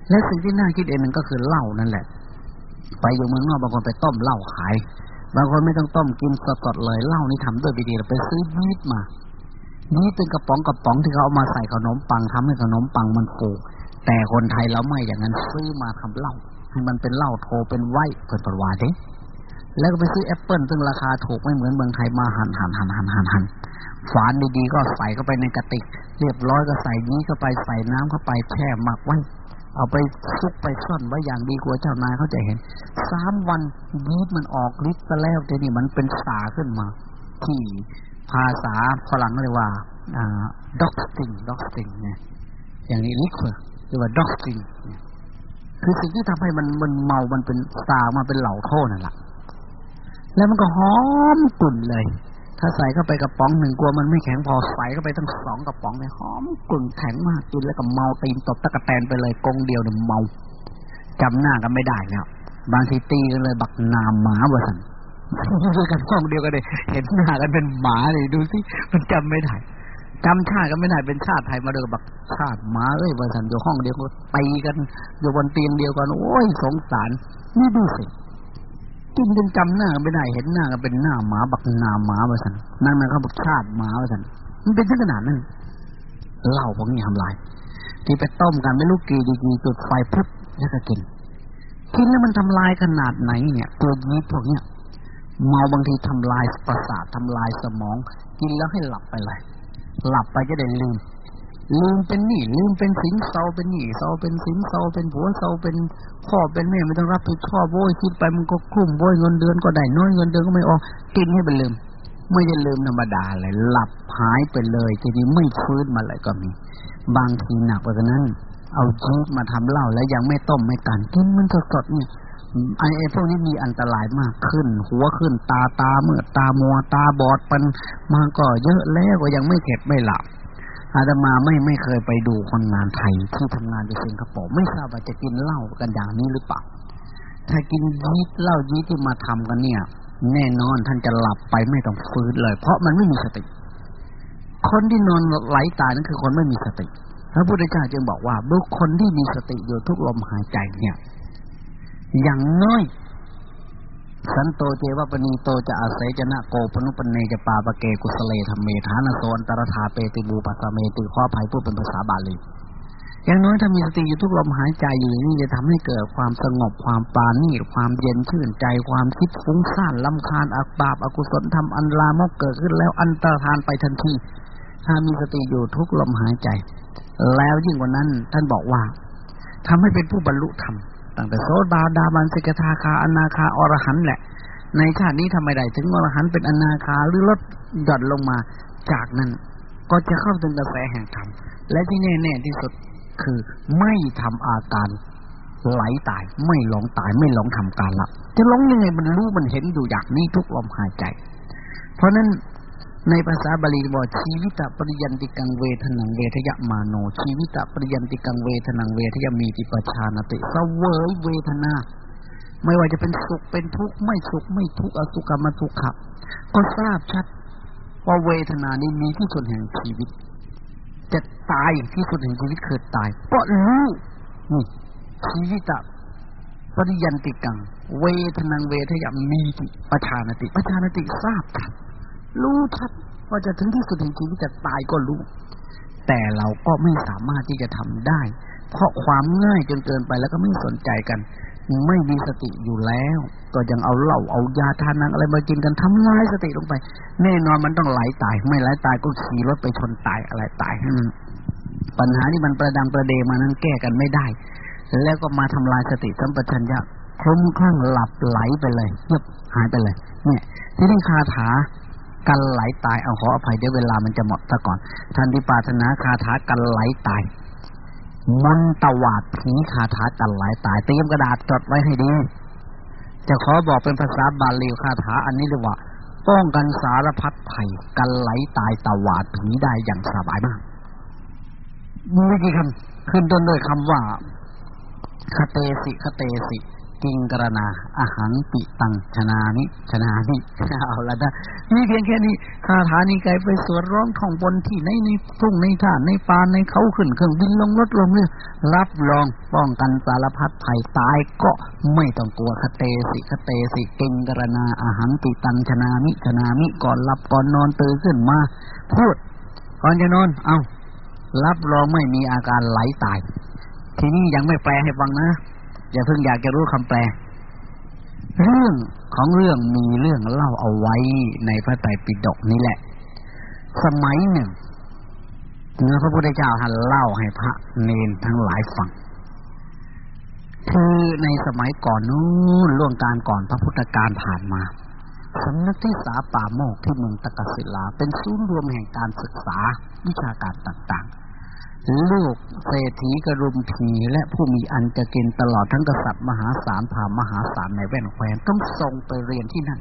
และสิ่งที่น่าคิดเองนึงก็คือเหล้านั่นแหละ ไปอยู่เมืองนอกบางคนไปต้มเหล้าขาย บางคนไม่ต้องต้มกินสดๆเลยเหล้านี่ทำด้วยวิธีเราไปซื้อยีสต์มา ยีสต์เป็นกระป๋องกระป๋องที่เขาเอามาใส่ขนมปังทำให้ขนมปังมันฟูแต่คนไทยเราไม่อย่างนั้นซื้อมาทำเหล้าให้มันเป็นเหล้าโทเป็นไว้เป็นประวัติแล้วก็ไปซื้อแอปเปิลซึ่งราคาถูกไม่เหมือนเมืองไทยมาหั่นหั่นหั่นหั่นหั่นหั่นฝานดีๆก็ใส่เข้าไปในกระติก เรียบร้อยก็ใส่ยีเข้าไปใส่น้ำเข้าไปแช่หมักไว้ เอาไปซุกไปซ่อนไว้อย่างดีกว่าเจ้านายเขาจะเห็นสามวันยีสต์มันออกฤทธิ์ซะแล้วแต่นี่มันเป็นสาขึ้นมาที่ ภาษาฝรั่งเรียกว่าด็อกสติงด็อกสติงเนี่ยอย่างนี้ลิควอร์เรียกว่าด็อกสติงคือสิ่งที่ทำให้มันมันเมา มันเป็นสาวมาเป็นเหล่าโทนั่นแหละแล้วมันก็หอมกลุ่นเลย ถ้าใส่เข้าไปกระป๋องหนึ่งกลัวมันไม่แข็งพอใส่เข้าไปตั้งสองกระป๋องเลยหอมกลุ่นแข็งมากกินแล้วก็เมาตีนตบตะกะแตนไปเลยกงเดียวเนี่ยเมาจำหน้ากันไม่ได้แล้วบางทีตีกันเลยบักนามหมาบ่สัน อยู่กันห้องเดียวกันเลยเห็นหน้ากันเป็นหมาเลยดูสิมันจำไม่ได้จำชาติกันไม่ได้เป็นชาติไทยมาเดินบักชาติหมาเอ้ยบ่สันอยู่ห้องเดียวกันตีกันอยู่บนเตียงเดียวกันโอ้ยสงสารนี่ดูสิกินจนจำหน้าไม่ได้เห็นหน้าก็เป็นหน้าหมาบักหน้าหมาว่าสันนั่งนั่งเขาบักชาติหมาว่าสันมันเป็นขนาดนั้นเหล้าพวกนี้ทำลายที่ไปต้มกันไม่รู้กี่ดีกี่จุดไฟปุ๊บแล้วก็กินกินแล้วมันทำลายขนาดไหนเนี่ยตัวยีพวกเนี้ย เมาบางทีทำลายประสาททำลายสมอง กินแล้วให้หลับไปเลย หลับไปจะได้ลืม ลืมเป็นหนี้ลืมเป็นสินเซาเป็นหนี้เซาเป็นสินเซาเป็นผัวเซาเป็นพ่อเป็นแม่ไม่ต้องรับผิดชอบโว้ยคิดไปมันก็คลุ้มโว้ยเงินเดือนก็ได้น้อยเงินเดือนก็ไม่ออกกินให้เป็นลืม ไม่ใช่ลืมธรรมดาเลย หลับหายไปเลยทีนี้ไม่ฟื้นมาเลยก็มี บางทีหนักกว่านั้น เอาชีสมาทำเหล้าแล้วยังไม่ต้มไม่กันกินมันสดๆนี่ ไอ้พวกนี้มีอันตรายมากขึ้น หัวขึ้นตาตาเมื่อตามัวตาบอดมันมันก็เยอะแล้วก็ยังไม่เข็ดไม่หลับอาตมาไม่ไม่เคยไปดูคนงานไทยที่ทำงานอยู่สิงคโปร์ไม่ทราบว่าจะกินเหล้ากันอย่างนี้หรือเปล่าถ้ากินยีสเหล้ายีสที่มาทำกันเนี่ย แน่นอนท่านจะหลับไปไม่ต้องฟื้นเลย เพราะมันไม่มีสติ คนที่นอนไหลตายนั่นคือคนไม่มีสติพระพุทธเจ้าจึงบอกว่าบุคคลที่มีสติอยู่ทุกลมหายใจเนี่ย อย่างน้อย สันโตเจวปณีโตจะอาศัยจนะโกปนุปเนจะปาปะเกกุสเลธรรมเมธานโซนตรธาเปติบูปัสเมติข้อภัยพูดเป็นภาษาบาลีอย่างน้อยถ้ามีสติอยู่ทุกลมหายใจอยู่นี่จะทำให้เกิดความสงบความปานีความเย็นชื่นใจความคิดฟุ้งซ่านลำคาญอักบาปอกุศลทำอันลามกเกิดขึ้นแล้วอันตรธานไปทันทีถ้ามีสติอยู่ทุกลมหายใจ แล้วยิ่งกว่านั้นท่านบอกว่าทำให้เป็นผู้บรรลุธรรม ตั้งแต่โสดาดาบันสิกทาคาอนาคาอรหันแหละ ในชาตินี้ทำไมได้ถึงอรหันเป็นอนาคาหรือลดหย่อนลงมาจากนั้น ก็จะเข้าถึงกระแสแห่งธรรมและที่แน่ๆที่สุดคือไม่ทำอาการไหลตายไม่หลงตายไม่หลงทำการละจะหลงยังไงมันรู้มันเห็นอยู่อย่างนี้ทุกลมหายใจ เพราะนั้น ในภาษาบาลีบอกชีวิตปริยันติกังเวทนังเวทยมาโน ชีวิตปริยันติกังเวทนังเวทยมีติปชานติเสวยเวทนา ไม่ว่าจะเป็นสุขเป็นทุกข์ไม่สุขไม่ทุกข์อสุกรรมทุกขะก็ทราบชัดว่าเวทนานี้มีที่สุดแห่งชีวิต จะตายที่สุดแห่งชีวิตคือตายก็รู้นี่ชีวิตปริยันติกัง เวทนังเวทยมีติปชานติปชานติทราบชัด รู้ชัดว่าจะถึงที่สุดแห่งชีวิตจะตายก็รู้ แต่เราก็ไม่สามารถที่จะทำได้ เพราะความง่ายจนเกินไปแล้วก็ไม่สนใจกัน ไม่มีสติอยู่แล้ว ก็ยังเอาเหล้าเอายาทานังอะไรมากินกันทำลายสติลงไป แน่นอนมันต้องไหลตาย ไม่ไหลตายก็ขี่รถไปชนตายอะไรตายปัญหาที่มันประดังประเดมานั้นแก้กันไม่ได้ แล้วก็มาทำลายสติสัมปชัญญะคลุ้มคลั่งหลับไหลไปเลยเงียบหายไปเลย เนี่ย ที่นี่คาถา กันไหลตายเอาขออภัยเดี๋ยวเวลามันจะหมดซะก่อน ท่านที่ปรารถนาคาถากันไหลตายมนตวาดผีคาถากันไหลตายเตรียมกระดาษจดไว้ให้ดี จะขอบอกเป็นภาษาบาลีคาถาอันนี้เรียว่าป้องกันสารพัดภัยกันไหลตายตวาดผีได้อย่างสบายมากมีกี่คำขึ้นต้นด้วยคำว่าคเตสิคเตสิ กิงกรณาอาหังปิตังชนานิชนานิเอาละนะมีเพียงแค่นี้คาถานี้ไกลไปสวดร้องท่องบนที่ในในทุ่งในท่าในปานในเขาขึ้นเครื่องบินลงรถลงเรือรับรองป้องกันสารพัดภัยตายก็ไม่ต้องกลัวคเตสิคเตสิกิงกรณาอาหังปิตังชนามิชนามิก่อนหลับก่อนนอนตื่นขึ้นมาพูดก่อนจะนอน เอารับรองไม่มีอาการไหลตาย ทีนี้ยังไม่แปลให้ฟังนะ อย่าเพิ่งอยากจะรู้คำแปล เรื่องของเรื่องมีเรื่องเล่าเอาไว้ในพระไตรปิฎกนี้แหละ สมัยหนึ่งเมื่อพระพุทธเจ้าท่านเล่าให้พระเนนทั้งหลายฟังคือในสมัยก่อนนู้นล่วงการก่อนพระพุทธการผ่านมาสำนักที่สาป่าโมกที่เมืองตะกศิลา เป็นศูนย์รวมแห่งการศึกษาวิชาการต่างๆ ลูกเศรษฐีกรุมพีและผู้มีอันจะกินตลอดทั้งกษัตริย์มหาศาลผ่ามหาศาลในแว่นแควนต้องส่งไปเรียนที่นั่น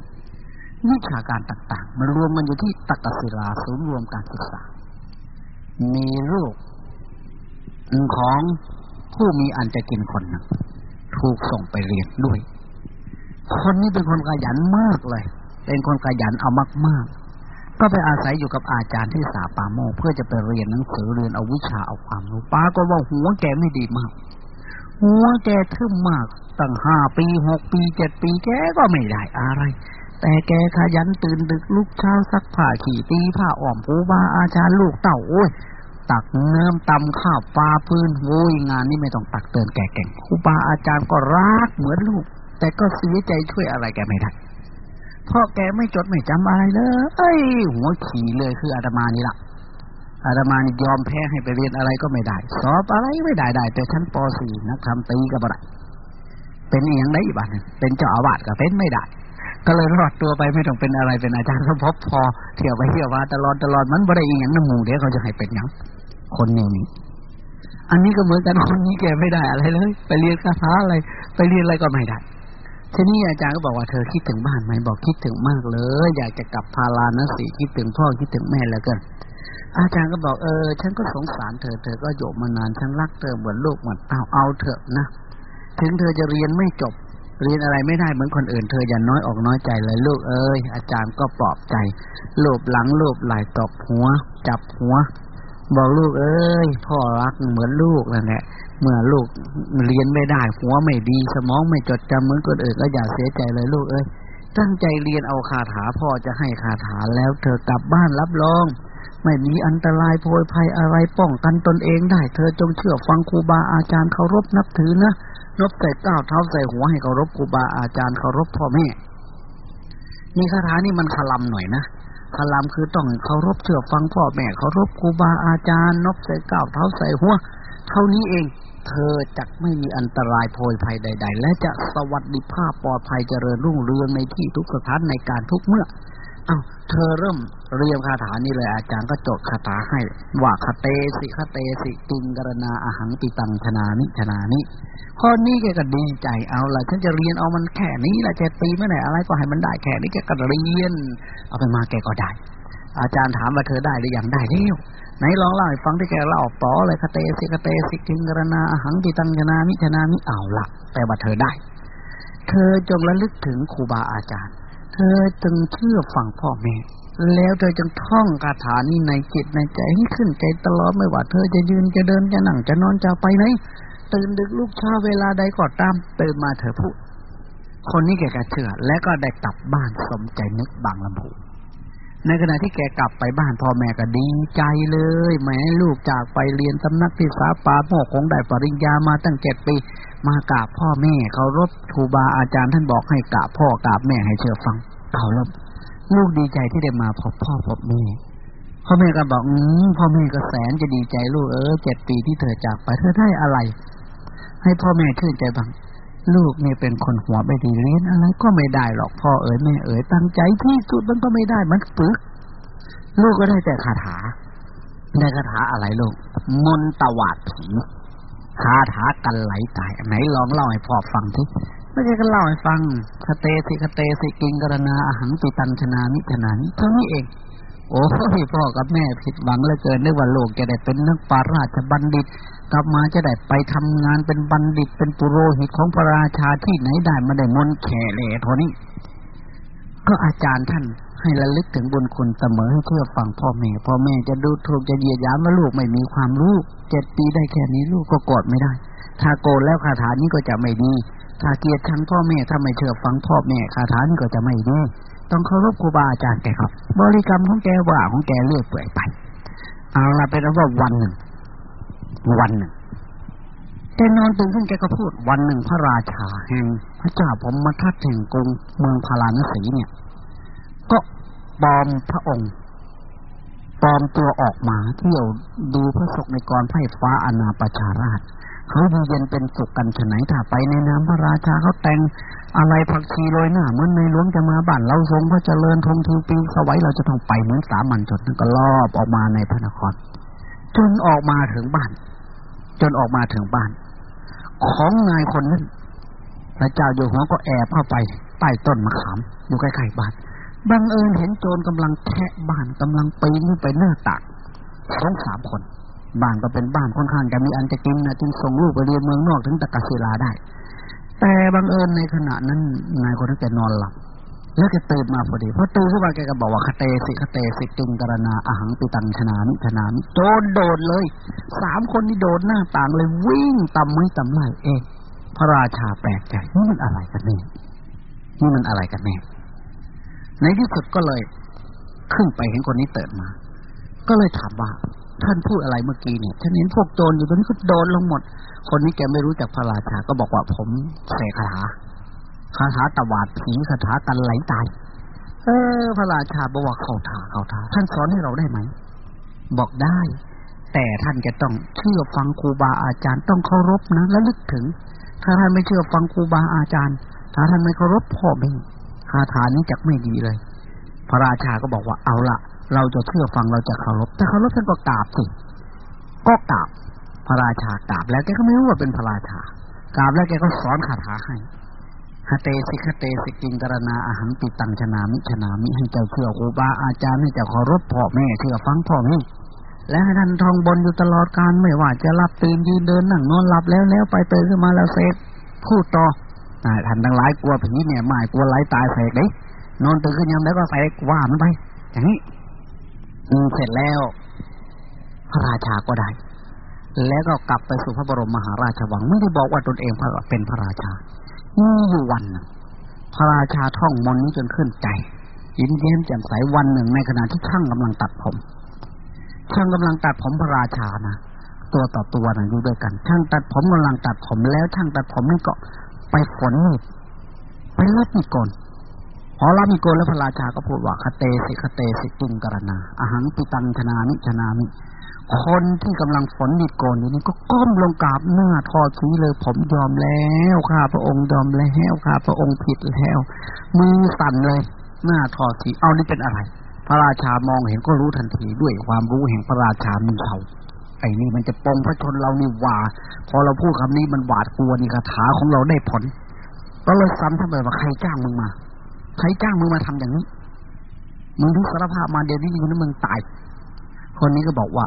วิชาการต่างๆมันรวมมันอยู่ที่ตะกศิลาศูนย์รวมการศึกษา มีลูกของผู้มีอันจะกินคนหนึ่งถูกส่งไปเรียนด้วย คนนี้เป็นคนขยันมากเลย เป็นคนขยันเอามากๆ ก็ไปอาศัยอยู่กับอาจารย์ที่สาปาโมเพื่อจะไปเรียนหนังสือเรียนเอาวิชาเอาความรู้ป้าก็ว่าหัวแกไม่ดีมาก หัวแกทึ่มมากตั้งห้าปีหกปีเจ็ดปีแกก็ไม่ได้อะไร แต่แกขยันตื่นดึกลุกเช้าซักผ้าขี่ตีผ้าอ้อมผูบาอาจารย์ลูกเต่าโอ้ยตักเนื้อตำข้าวปลาพื้นโว้ยงานนี้ไม่ต้องตักเตือนแกแก่งครูบาอาจารย์ก็รักเหมือนลูก แต่ก็เสียใจช่วยอะไรแกไม่ได้ พราะแกไม่จดไม่จำอะไรเลยเอ้ยหัวขี่เลยคืออาตมานี่ละอาตมานี่ยอมแพ้ให้ไปเรียนอะไรก็ไม่ได้ สอบอะไรไม่ได้ได้แต่ชั้นป .4 นักทำตีก็บ่ได้เป็นอย่างไรบ้างเป็นเจ้าอาวาสก็เป็นไม่ได้ ก็เลยรอดตัวไปไม่ต้องเป็นอะไรเป็นอาจารย์ก็พบพอเที่ยวไปเที่ยวมาตลอดตลอดมันบ่ได้อีหยังน้ำมูเดี๋ยวเขาจะให้เป็นอยังคนแนวนี้อันนี้ก็เหมือนกันคนนี้แกไม่ได้อะไรเลย ไปเรียนคาถาอะไร ไปเรียนอะไรก็ไม่ได้ ทีนี้อาจารย์ก็บอกว่าเธอคิดถึงบ้านไหมบอกคิดถึงมากเลย อยากจะกลับพาลานะสิคิดถึงพ่อคิดถึงแม่แล้วกันอาจารย์ก็บอกเออ ฉันก็สงสารเธอ เธอก็โยมมานาน ฉันรักเธอเหมือนลูกเหมือนเอาเอาเถอะนะ ถึงเธอจะเรียนไม่จบ เรียนอะไรไม่ได้เหมือนคนอื่น เธออย่าน้อยออกน้อยใจเลยลูกเอ้ย อาจารย์ก็ปลอบใจโลบหลังโลบไหล่ตบหัว จับหัว บอกลูกเอ้ย พ่อรักเหมือนลูกนั่นแหละ เมื่อลูกเรียนไม่ได้ หัวไม่ดีสมองไม่จดจำเหมือนคนอื่นก็อย่าเสียใจเลยลูกเอ้ยตั้งใจเรียนเอาคาถาพ่อจะให้คาถาแล้วเธอกลับบ้านรับรอง ไม่มีอันตรายโพยภัยอะไรป้องกันตนเองได้ เธอจงเชื่อฟังครูบาอาจารย์เคารพนับถือนะนบใส่เต้าเท้าใส่หัวให้เคารพครูบาอาจารย์เคารพพ่อแม่นี่คาถานี่มันคลำหน่อยนะคลำคือต้องเคารพเชื่อฟังพ่อแม่เคารพครูบาอาจารย์นบใส่เก้าเท้าใส่หัวเท่านี้เอง เธอจะไม่มีอันตรายโพยภัยใด ๆ และจะสวัสดิภาพปลอดภัยเจริญรุ่งเรืองในที่ทุกสถานในการทุกเมื่อเอาเธอเริ่มเรียนคาถานี้เลยอาจารย์ก็จดคาถาให้ ว่าคาเตสิคเตสิติงกรณาอาหังปิตังชนานิชนานิข้อนี้แกก็ดีใจเอาละฉันจะเรียนเอามันแค่นี้แหละจะตีไม่ไหนอะไรก็ให้มันได้แค่นี้แกก็เรียน เอาไปมาแกก็ได้ อาจารย์ถามว่าเธอได้หรือยังได้แล้ว ไหนลองเล่าให้ฟังที่แกเล่าต่อเลยคเตสิคเตสิกิงกรณาหังติตังชนามิชนามิเอาละแปลว่าเธอได้ เธอจงระลึกถึงครูบาอาจารย์ เธอจึงเชื่อฟังพ่อแม่แล้วเธอจึงท่องคาถานี้ในจิตในใจให้ขึ้นใจตลอดไม่ว่าเธอจะยืนจะเดินจะนั่งจะนอนจะไปไหนตื่นดึกลูกเช้าเวลาใดก็ตามตื่นมาเธอพูดคนนี้แกก็เชื่อ และก็ได้กลับบ้านสมใจนึกบางลำพู ในขณะที่แกกลับไปบ้านพ่อแม่ก็ดีใจเลยแม่ลูกจากไปเรียนตำนักที่สาปาโมกคงได้ปริญญามาตั้งเจ็ดปี มากราบพ่อแม่เคารพครูบาอาจารย์ท่านบอกให้กราบพ่อกราบแม่ให้เชื่อฟังเอาแล้วลูกดีใจที่ได้มาพบพ่อพบแม่พ่อแม่ก็บอกอืมพ่อแม่ก็แสนจะดีใจลูกเออเจ็ดปีที่เธอจากไปเธอได้อะไร ให้พ่อแม่ชื่นใจบ้าง ลูกเนี่ยเป็นคนหัวไม่ดีเรียนอะไรก็ไม่ได้หรอกพ่อเอ๋ยแม่เอ๋ยตั้งใจที่สุดมันก็ไม่ได้มันฝึก ลูกก็ได้แต่คาถาได้คาถาอะไรลูกมนตวาดผีคาถากันไหลตายไหนลองเล่าให้พ่อฟังทีไม่ใช่ก็เล่าให้ฟังคเตสิคเตสิกิงกรณาอาหังปิตันชนานิชนานิเท่านี้เอง โอ้ยพ่อกับแม่ผิดหวังเหลือเกินนึกว่าลูกจะได้เป็นนักปาราชบัณฑิต กลับมาจะได้ไปทำงานเป็นบัณฑิต เป็นปุโรหิตของพระราชาที่ไหนได้มาได้มนแข่เล่เท่านี้ ก็อาจารย์ท่านให้ระลึกถึงบุญคุณเสมอให้เชื่อฟังพ่อแม่ พ่อแม่จะดูถูกจะเยียดยามว่าลูกไม่มีความรู้เจ็ดปีได้แค่นี้ลูกก็กดไม่ได้ ถ้าโกรธแล้วคาถานี้ก็จะไม่ดีถ้าเกลียดชังพ่อแม่ถ้าไม่เชื่อฟังพ่อแม่คาถานี้ก็จะไม่ดี ต้องเคารพครูบาอาจารย์แกครับ บริกรรมของแกว่าของแกเลือยเปื่อยไป เอาละเป็นว่าวันหนึ่ง วันหนึ่งแกนอนตื่นขึ้นแกก็พูด วันหนึ่งพระราชาแห่งพระเจ้าผมมาทัดแห่งกรุงเมืองพาราณสีเนี่ย ก็ปลอมพระองค์ปลอมตัวออกมาเที่ยวดูพระศกในกรไพ่ฟ้าอนาประชาราช เขาดีเย็นเป็นสุขกันฉไหนถ้าไปในน้ำพระราชาเขาแต่งอะไรผักชีโรยหน้าเหมือนในหลวงจะมาบ้านเราทรงพระเจริญทงทีปีสวัยเราจะต้องไปเหมือนสามัญชนนั่นก็ลอบออกมาในพระนคร จนออกมาถึงบ้าน จนออกมาถึงบ้าน ของนายคนนั้นพระเจ้าอยู่หัวก็แอบเข้าไปใต้ต้นมะขามอยู่ใกล้ๆบ้านบังเอิญเห็นโจรกำลังแทะบ้านกำลังปีนขึ้นไปหน้าตักสองสามคน บ้านก็เป็นบ้านค่อนข้างจะมีอันจะกินนะจึงส่งลูกไปเรียนเมืองนอกถึงตะกศิลาได้ แต่บังเอิญในขณะนั้นนายคนนั้นแกนอนหลับแล้วแกตื่นมาพอดีพอตื่นขึ้นมาแกก็บอกว่าคเตสิคเตสิกิงกรณาอาหังปิตังชนานิชนานิโจนโดดเลยสามคนที่โดดหน้าต่างเลยวิ่งตำไม่ตำไล่เอ๊พระราชาแปลกใจนี่มันอะไรกันแน่นี่มันอะไรกันแน่ในที่สุดก็เลย ขึ้นไปเห็นคนนี้เติดมา ก็เลยถามว่า ท่านพูดอะไรเมื่อกี้เนี่ยฉันเห็นพวกโจรอยู่ตรงนี้ก็โดนลงหมด คนนี้แกไม่รู้จักพระราชาก็บอกว่าผมเสกคาถาคาถาตวาดผีคาถากันไหลตายเออ พระราชาบอกว่าเขาถาเขาถาท่านสอนให้เราได้ไหม บอกได้ แต่ท่านจะต้องเชื่อฟังครูบาอาจารย์ต้องเคารพนะและลึกถึง ถ้าท่านไม่เชื่อฟังครูบาอาจารย์ ถ้าท่านไม่เคารพพ่อแม่คาถานี้จะไม่ดีเลย พระราชาก็บอกว่าเอาละ เราจะเชื่อฟังเราจะเคารพแต่เคารพท่านก็กราบสิก็กราบพระราชากราบแล้วแกก็ไม่รู้ว่าเป็นพระราชากราบแล้วแกก็สอนคาถาให้คเตสิคเตสิกิงกรณาอาหังปิตังชนามิชนามิให้เจ้าเชื่อครูบาอาจารย์ให้เจ้าเคารพพ่อแม่เชื่อฟังพ่อแม่และให้ท่านทองบนอยู่ตลอดการไม่ว่าจะรับตื่นยืนเดินนั่งนอนหลับแล้วแล้วไปเตือนขึ้นมาแล้วเสกพูดต่อท่านทั้งหลายกลัวผีเนี่ยไม่กลัวไหลตายเสกเลยนอนตื่นขึ้นยังแล้วก็เสกว่ามันไป อย่างนี้ เสร็จแล้ว พระราชาก็ได้ แล้วก็กลับไปสู่พระบรมมหาราชวัง ไม่ได้บอกว่าตนเองเป็นพระราชามีอยู่วัน พระราชาท่องมนนี้จนขึ้นใจยิ้มแย้มแจ่มใสวันหนึ่งในขณะที่ช่างกำลังตัดผม ช่างกำลังตัดผมพระราชานะตัวต่อตัวนะอยู่ด้วยกัน ช่างตัดผมกำลังตัดผมแล้วช่างตัดผมนี่ก็ไปฝนมีดไปเล็บมีดก่อน อรับมีโกนแล้วพระราชาก็พูดว่าคเตสิคเตสิตุงกรณาอาหังปิตังชนานิชนามิคนที่กำลังฝนมีโกนอยู่นี่ก็ก้มลงกราบหน้าทอชีเลย ผมยอมแล้วข้าพระองค์ยอมแล้วข้าพระองค์ผิดแล้วมือสั่นเลย หน้าทอชีเอานี่เป็นอะไร พระราชามองเห็นก็รู้ทันทีด้วยความรู้แห่งพระราชามีเขาไอ้นี่มันจะปองพระชนเรานี่ว่า พอเราพูดคำนี้มันหวาดกลัวนี่คาถาของเราได้ผลก็เลยซ้ำทำไมว่าใครจ้างมึงมา ใครจ้างมึงมาทำอย่างนี้มึงทุสารภาพมาเดี๋ยวนี้มึงมึงตาย คนนี้ก็บอกว่า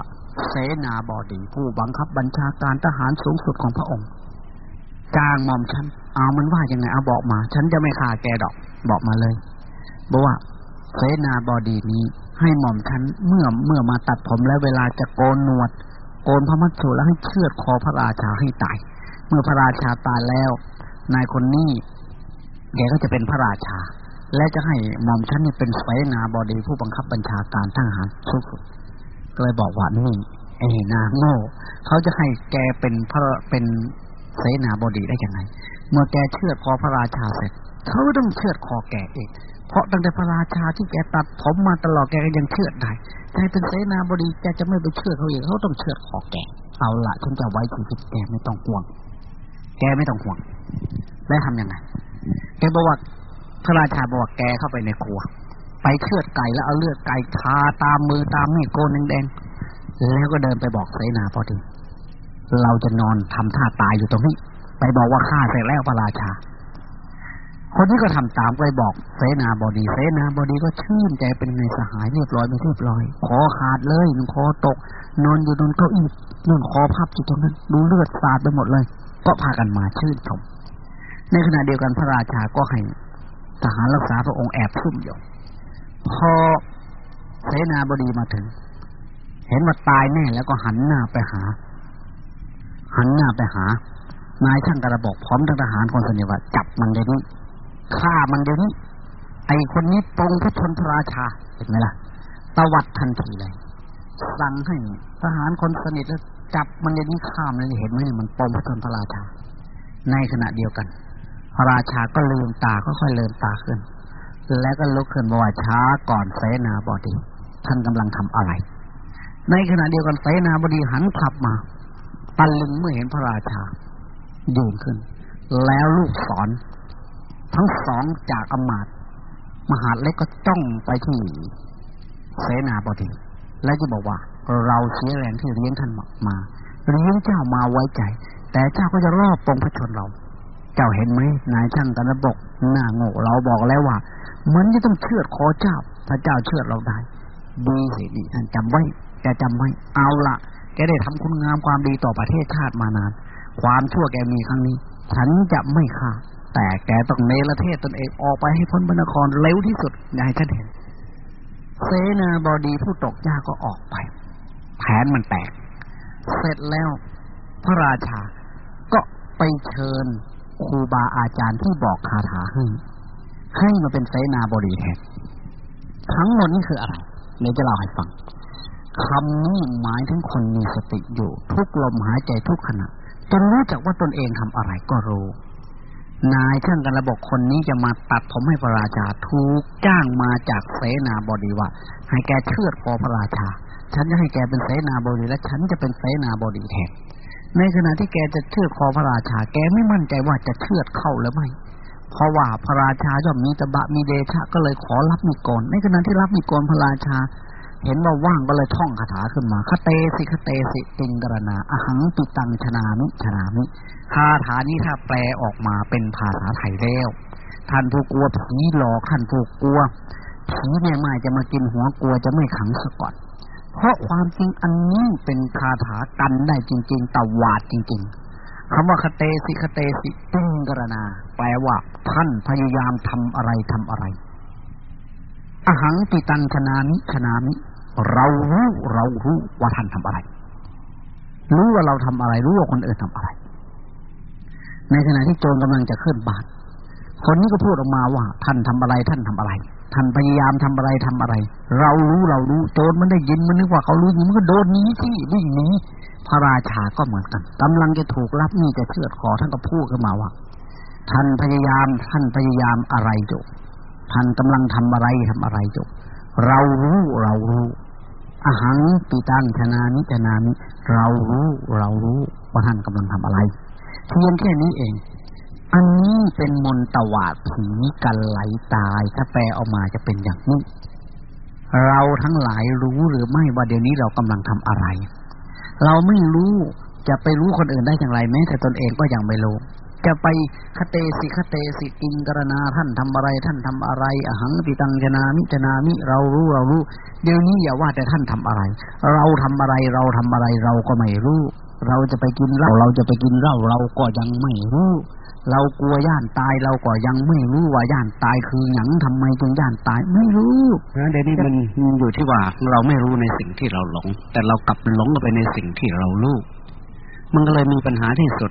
เสนาบดีผู้บังคับบัญชาการทหารสูงสุดของพระองค์จ้างมอมฉัน เอามันว่ายังไงเอาบอกมา ฉันจะไม่ฆ่าแกดอก บอกมาเลย บอกว่า เสนาบดีนี้ ให้หม่อมฉันเมื่อเมื่อมาตัดผมแล้วเวลาจะโกนหนวด โกนพระมัทสุแล้วให้เชือดคอพระราชาให้ตาย เมื่อพระราชาตายแล้ว นายคนนี้แกก็จะเป็นพระราชา และจะให้หม่อมฉันนี่เป็นไสนาบดีผู้บังคับบัญชาการทหารสุดก็เลยบอกว่านี่ไอ้นาโง่เขาจะให้แกเป็นพระเป็นเสนาบดีได้ยังไง เมื่อแกเชื่อคอพระราชาเสร็จเขาต้องเชื่อคอแกเองเพราะตั้งแต่พระราชาที่แกตัดผมมาตลอดแกก็ยังเชื่อได้แต่เป็นเสนาบดีแกจะไม่ไปเชื่อเขาเองเขาต้องเชื่อคอแกเอาละฉันจะไว้ชีวิตแกไม่ต้องห่วง แกไม่ต้องห่วงได้ทำยังไงแกบอกว่า พระราชาบอกแกเข้าไปในครัว ไปเชือดไก่แล้วเอาเลือดไก่ทาตามมือตามมีดโกนแดงๆแล้วก็เดินไปบอกเสนาพอดีเราจะนอนทำท่าตายอยู่ตรงนี้ ไปบอกว่าฆ่าเสร็จแล้วพระราชา คนนี้ก็ทำตามไปบอกเสนาบดี เสนาบดีก็ชื่นใจเป็นไงสหายเรียบร้อยไม่เรียบร้อย คอขาดเลยหนึ่งคอตก นอนอยู่บนเก้าอี้นึ่งคอพับอยู่ตรงนั้น ดูเลือดสาดไปหมดเลย ก็พากันมาชื่นชมในขณะเดียวกันพระราชาก็ให้ ทหารรักษาพระองค์แอบซุ่มอยู่ พอเสนาบดีมาถึง เห็นว่าตายแน่แล้วก็หันหน้าไปหา หันหน้าไปหา นายช่างกระบอกพร้อมทหารคนสนิทว่าจับมันเดี๋ยวนี้ฆ่ามันเดี๋ยวนี้ ไอคนนี้ตรงพระชนพระราชาเห็นไหมล่ะตวัดทันทีเลยสั่งให้ทหารคนสนิทแล้วจับมันเดี๋ยวนี้ข้ามเลยเห็นไหมมันปองพระชนพระราชา ในขณะเดียวกัน พระราชาก็ลืมตาค่อยๆเลืมตาขึ้น แล้วก็ลุกขึ้นบอกว่าช้าก่อนเสนาบดี ท่านกำลังทำอะไร ในขณะเดียวกันเสนาบดีหันขับมาตะลึงเมื่อเห็นพระราชายืนขึ้น แล้วลูกศรทั้งสองจากอมาตมหาเล็กก็จ้องไปที่เสนาบดีและจะบอกว่าเราเสียแรงที่เลี้ยงท่านมา เลี้ยงเจ้ามาไว้ใจ แต่เจ้าก็จะรอบปองพระชนเรา เจ้าเห็นไหมนายช่างกันระบกหน้าโง่เราบอกแล้วว่า มันจะต้องเชื่อคอเจ้า พระเจ้าเชื่อเราได้ดีสิดีท่านจำไว้จะจำไว้เอาละแกได้ทำคุณงามความดีต่อประเทศชาติมานาน ความชั่วแกมีครั้งนี้ ฉันจะไม่ฆ่า แต่แกต้องเนรเทศตนเองออกไปให้พ้นบรรครเร็วที่สุดอย่านเห็นเสนาบดีผู้ตกยากก็ออกไป แผนมันแตก เสร็จแล้วพระราชาก็ไปเชิญ ครูบาอาจารย์ที่บอกคาถาให้ ให้มาเป็นเสนาบดีแทนทั้งหมดนี้คืออะไรเดี๋ยวจะเล่าให้ฟังคำนี้หมายถึงคนมีสติอยู่ ทุกลมหายใจทุกขณะจนรู้จักว่าตนเองทำอะไรก็รู้ นายช่างกันระบบคนนี้จะมาตัดผมให้พระราชาถูกจ้างมาจากเสนาบดีว่าให้แกเชือดคอพระราชา ฉันจะให้แกเป็นเสนาบดีและฉันจะเป็นเสนาบดีแทน ในขณะที่แกจะเชือดคอพระราชา แกไม่มั่นใจว่าจะเชือดเข้าหรือไม่เพราะว่าพระราชาย่อมมีตะบะมีเดชะก็เลยขอรับมีกรในขณะที่รับมีกรพระราชา เห็นว่าว่างก็เลยท่องคาถาขึ้นมาคเตสิคเตสิติงกรณาอหังปิตังชนามิชนามิคาถานี้ถ้าแปลออกมาเป็นภาษาไทยแล้วท่านผู้กลัวผีหลอกท่านผู้กลัวผีแม่ไม้จะมากินหัวกลัวจะไม่ขังสะก่อน เพราะความจริงอันนี้เป็นคาถากันได้จริง ๆตวาดจริง ๆคำว่าคเตสิคเตสิตึงกรณา แปลว่า ท่านพยายามทำอะไรทำอะไร อหังปิตันชนามิชนามิ เรารู้เรารู้ว่าท่านทำอะไร รู้ว่าเราทำอะไร รู้ว่าคนอื่นทำอะไร ในขณะที่โจรกำลังจะขึ้นบาตรคนนี้ก็พูดออกมาว่า ท่านทำอะไรท่านทำอะไร ท่านพยายามทำอะไรทำอะไร เรารู้เรารู้โจรมันได้ยินมันนึกว่าเขารู้มันก็โดนหนีที่วิ่งหนีพระราชาก็เหมือนกันกำลังจะถูกรับนี่จะเชือดคอท่านก็พูดขึ้นมาว่าท่านพยายามท่านพยายามอะไรจุท่านกำลังทำอะไรทำอะไรจุเรารู้เรารู้อาหังปีตังชนานิจนานิเรารู้เรารู้ว่าท่านกำลังทำอะไรเพียงแค่นี้เอง อันนี้เป็นมนตวาดผีกันไหลตาย ถ้าแปลออกมาจะเป็นอย่างนี้ เราทั้งหลายรู้หรือไม่ว่าเดี๋ยวนี้เรากำลังทำอะไร เราไม่รู้จะไปรู้คนอื่นได้อย่างไรแม้แต่ตนเองก็ยังไม่รู้ จะไปคเตสิคเตสิกินกรณาท่านทำอะไร ท่านทำอะไรอหังปิตังจนามิจนามิเรารู้เรารู้ เดี๋ยวนี้อย่าว่าแต่ท่านทำอะไร เราทำอะไรเราทำอะไรเราก็ไม่รู้ เราจะไปกินเหล้าเราจะไปกินเหล้าเราก็ยังไม่รู้ เรากลัวย่านตายเราก็ยังไม่รู้ว่าย่านตายคือหยังทำไมจึงย่านตายไม่รู้นะเดี๋ยวนี้มันอยู่ที่ว่าเราไม่รู้ในสิ่งที่เราหลง แต่เรากลับหลงไปในสิ่งที่เรารู้มันก็เลยมีปัญหาที่สุด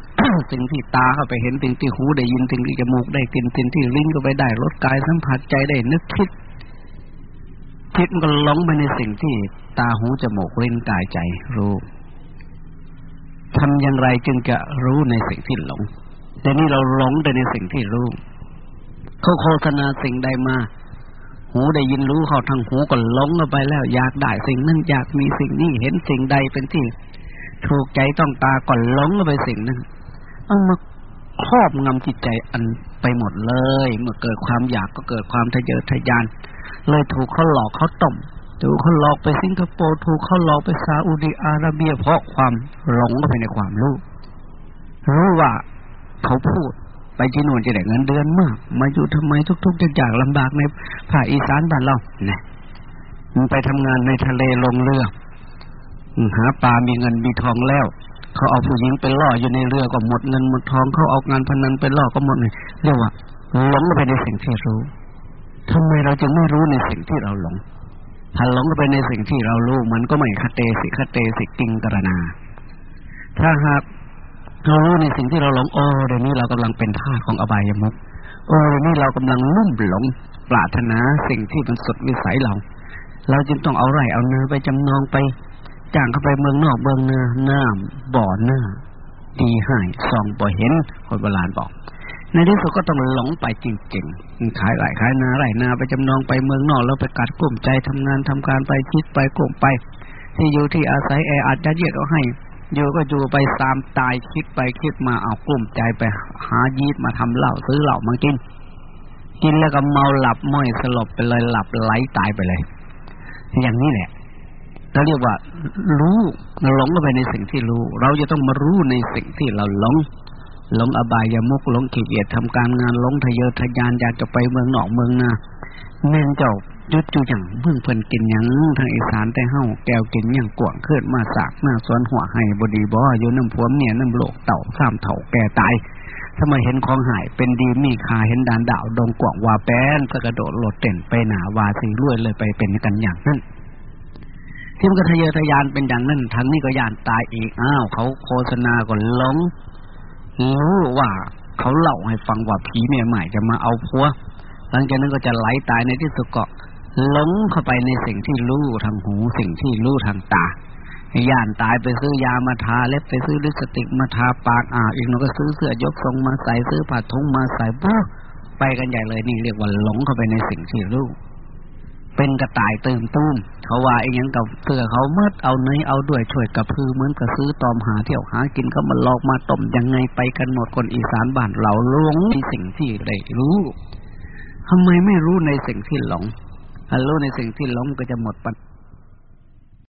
สิ่งที่ตาเข้าไปเห็นสิ่งที่หูได้ยินสิ่งที่จมูกได้กลิ่นสิ่งที่ลิ้นก็ไปได้รสกายสัมผัสใจได้นึกคิดคิดมันก็หลงไปในสิ่งที่ตาหูจมูกลิ้นกายใจรู้ ทำอย่างไรจึงจะรู้ในสิ่งที่หลงแต่นี่เราหลงแต่ในสิ่งที่รู้ เขาโฆษณาสิ่งใดมา หูได้ยินรู้เขาทางหูก็หลงไปแล้ว อยากได้สิ่งนั้นอยากมีสิ่งนี้เห็นสิ่งใดเป็นที่ ถูกใจต้องตาก่อนหลงไปสิ่งนั้นมันมาครอบงำจิตใจอันไปหมดเลย เมื่อเกิดความอยากก็เกิดความทะเยอทะยาน เลยถูกเขาหลอกเขาต้ม ถูกเขาหลอกไปสิงคโปร์ถูกเขาหลอกไปซาอุดิอาระเบียเพราะความหลงไปในความรู้รู้ว่าเขาพูดไปที่นู่นจะได้เงินเดือนมาก มาอยู่ทำไมทุกๆอย่างลำบากในภาคอีสานบ้านเราเนี่ยมันไปทำงานในทะเลลงเรือหาปลามีเงินมีทองแล้ว เขาเอาผู้หญิงเป็นล่ออยู่ในเรือก็หมดเงินหมดทองเขาเอางานพนันเป็นล่อก็หมดเลยเรียกว่าหลงไปในสิ่งที่รู้ทำไมเราจึงไม่รู้ในสิ่งที่เราหลง ถ้าหลงไปในสิ่งที่เรารู้มันก็ไม่คเตสิคเตสิกิงกรณา ถ้าหากเรารู้ในสิ่งที่เราหลงโอ้เดี๋ยวนี้เรากำลังเป็นทาสของอบายมุกโอ้เดี๋ยวนี้เรากำลังลุ่มหลงปรารถนาสิ่งที่มันสุดวิสัยเรา เราจึงต้องเอาไร่เอาเนื้อไปจำนองไปจ้างเข้าไปเมืองนอกเมืองเนื้อน้ำบ่อเนื้อดีให้ซองบ่เห็นคนโบราณบอก ในที่สุดก็ต้องหลงไปจริงๆ ขายไร่ขายนาไร่นาไปจำนองไปเมืองนอกแล้วไปกัดกลุ่มใจทำงานทำการไปคิดไปกลุ่มไป ที่อยู่ที่อาศัยแออัดจะเยียดเอาให้อยู่ก็อยู่ไปตามตายคิดไปคิดมาเอากลุ่มใจไปหายีดมาทำเหล้าซื้อเหล้ามากิน กินแล้วก็เมาหลับม้อยสลบไปเลยหลับไหลตายไปเลย อย่างนี้แหละเราเรียกว่า รู้หลงไปในสิ่งที่รู้ เราจะต้องมารู้ในสิ่งที่เราหลง หลงอบายามุกหลงขีดเกียดทำการงานหลงทะเยอทะยานอยากจะไปเมืองนอกเมืองนาแม่นเจ้ายุดอยู่อย่างเพิ่งเพิ่นกินอย่างทางอีสานแต่เฮาแก้วกินอย่างกวางขึ้นมาสากมาสวนหัวให้บดีบ่อยู่น้ำพวมเนี่ยน้ำโลกเต่าสามเถ่าแก่ตายถ้ามาเห็นของหายเป็นดีมีคาเห็นดานดาวดงกว่างวาแป้นก็กระโดดโหลดเต้นไปหนาวาสีรวยเลยไปเป็นกันอย่างนั้นที่มันก็ทะเยอทะยานเป็นอย่างนั้นทั้งนี้ก็ยานตายอีกอ้าวเขาโฆษณาก่อนหลง รู้ว่าเขาเล่าให้ฟังว่าผีเมียใหม่จะมาเอาพัวหลังจากนั้นก็จะไหลตายในที่สุดก็หลงเข้าไปในสิ่งที่รู้ทางหูสิ่งที่รู้ทางตาย่านตายไปซื้อยามาทาเล็บไปซื้อลิปสติกมาทาปากอ่าอีกหน่อยก็ซื้อเสื้อยกทรงมาใส่ซื้อผ้าทุงมาใส่ปุ๊บไปกันใหญ่เลยนี่เรียกว่าหลงเข้าไปในสิ่งที่รู้ เป็นกระต่ายเติมตุ้มเขาว่าไอ้ยังกับเสือเขาเมื่อเอาเนยเอาด้วยช่วยกระพือเหมือนกับซื้อตอมหาเที่ยวหากินเขามาหลอกมาต้มยังไงไปกันหมดคนอีสานบ้านเราหลงในสิ่งที่ได้รู้ทำไมไม่รู้ในสิ่งที่หลงถ้ารู้ในสิ่งที่หลงก็จะหมดปัญ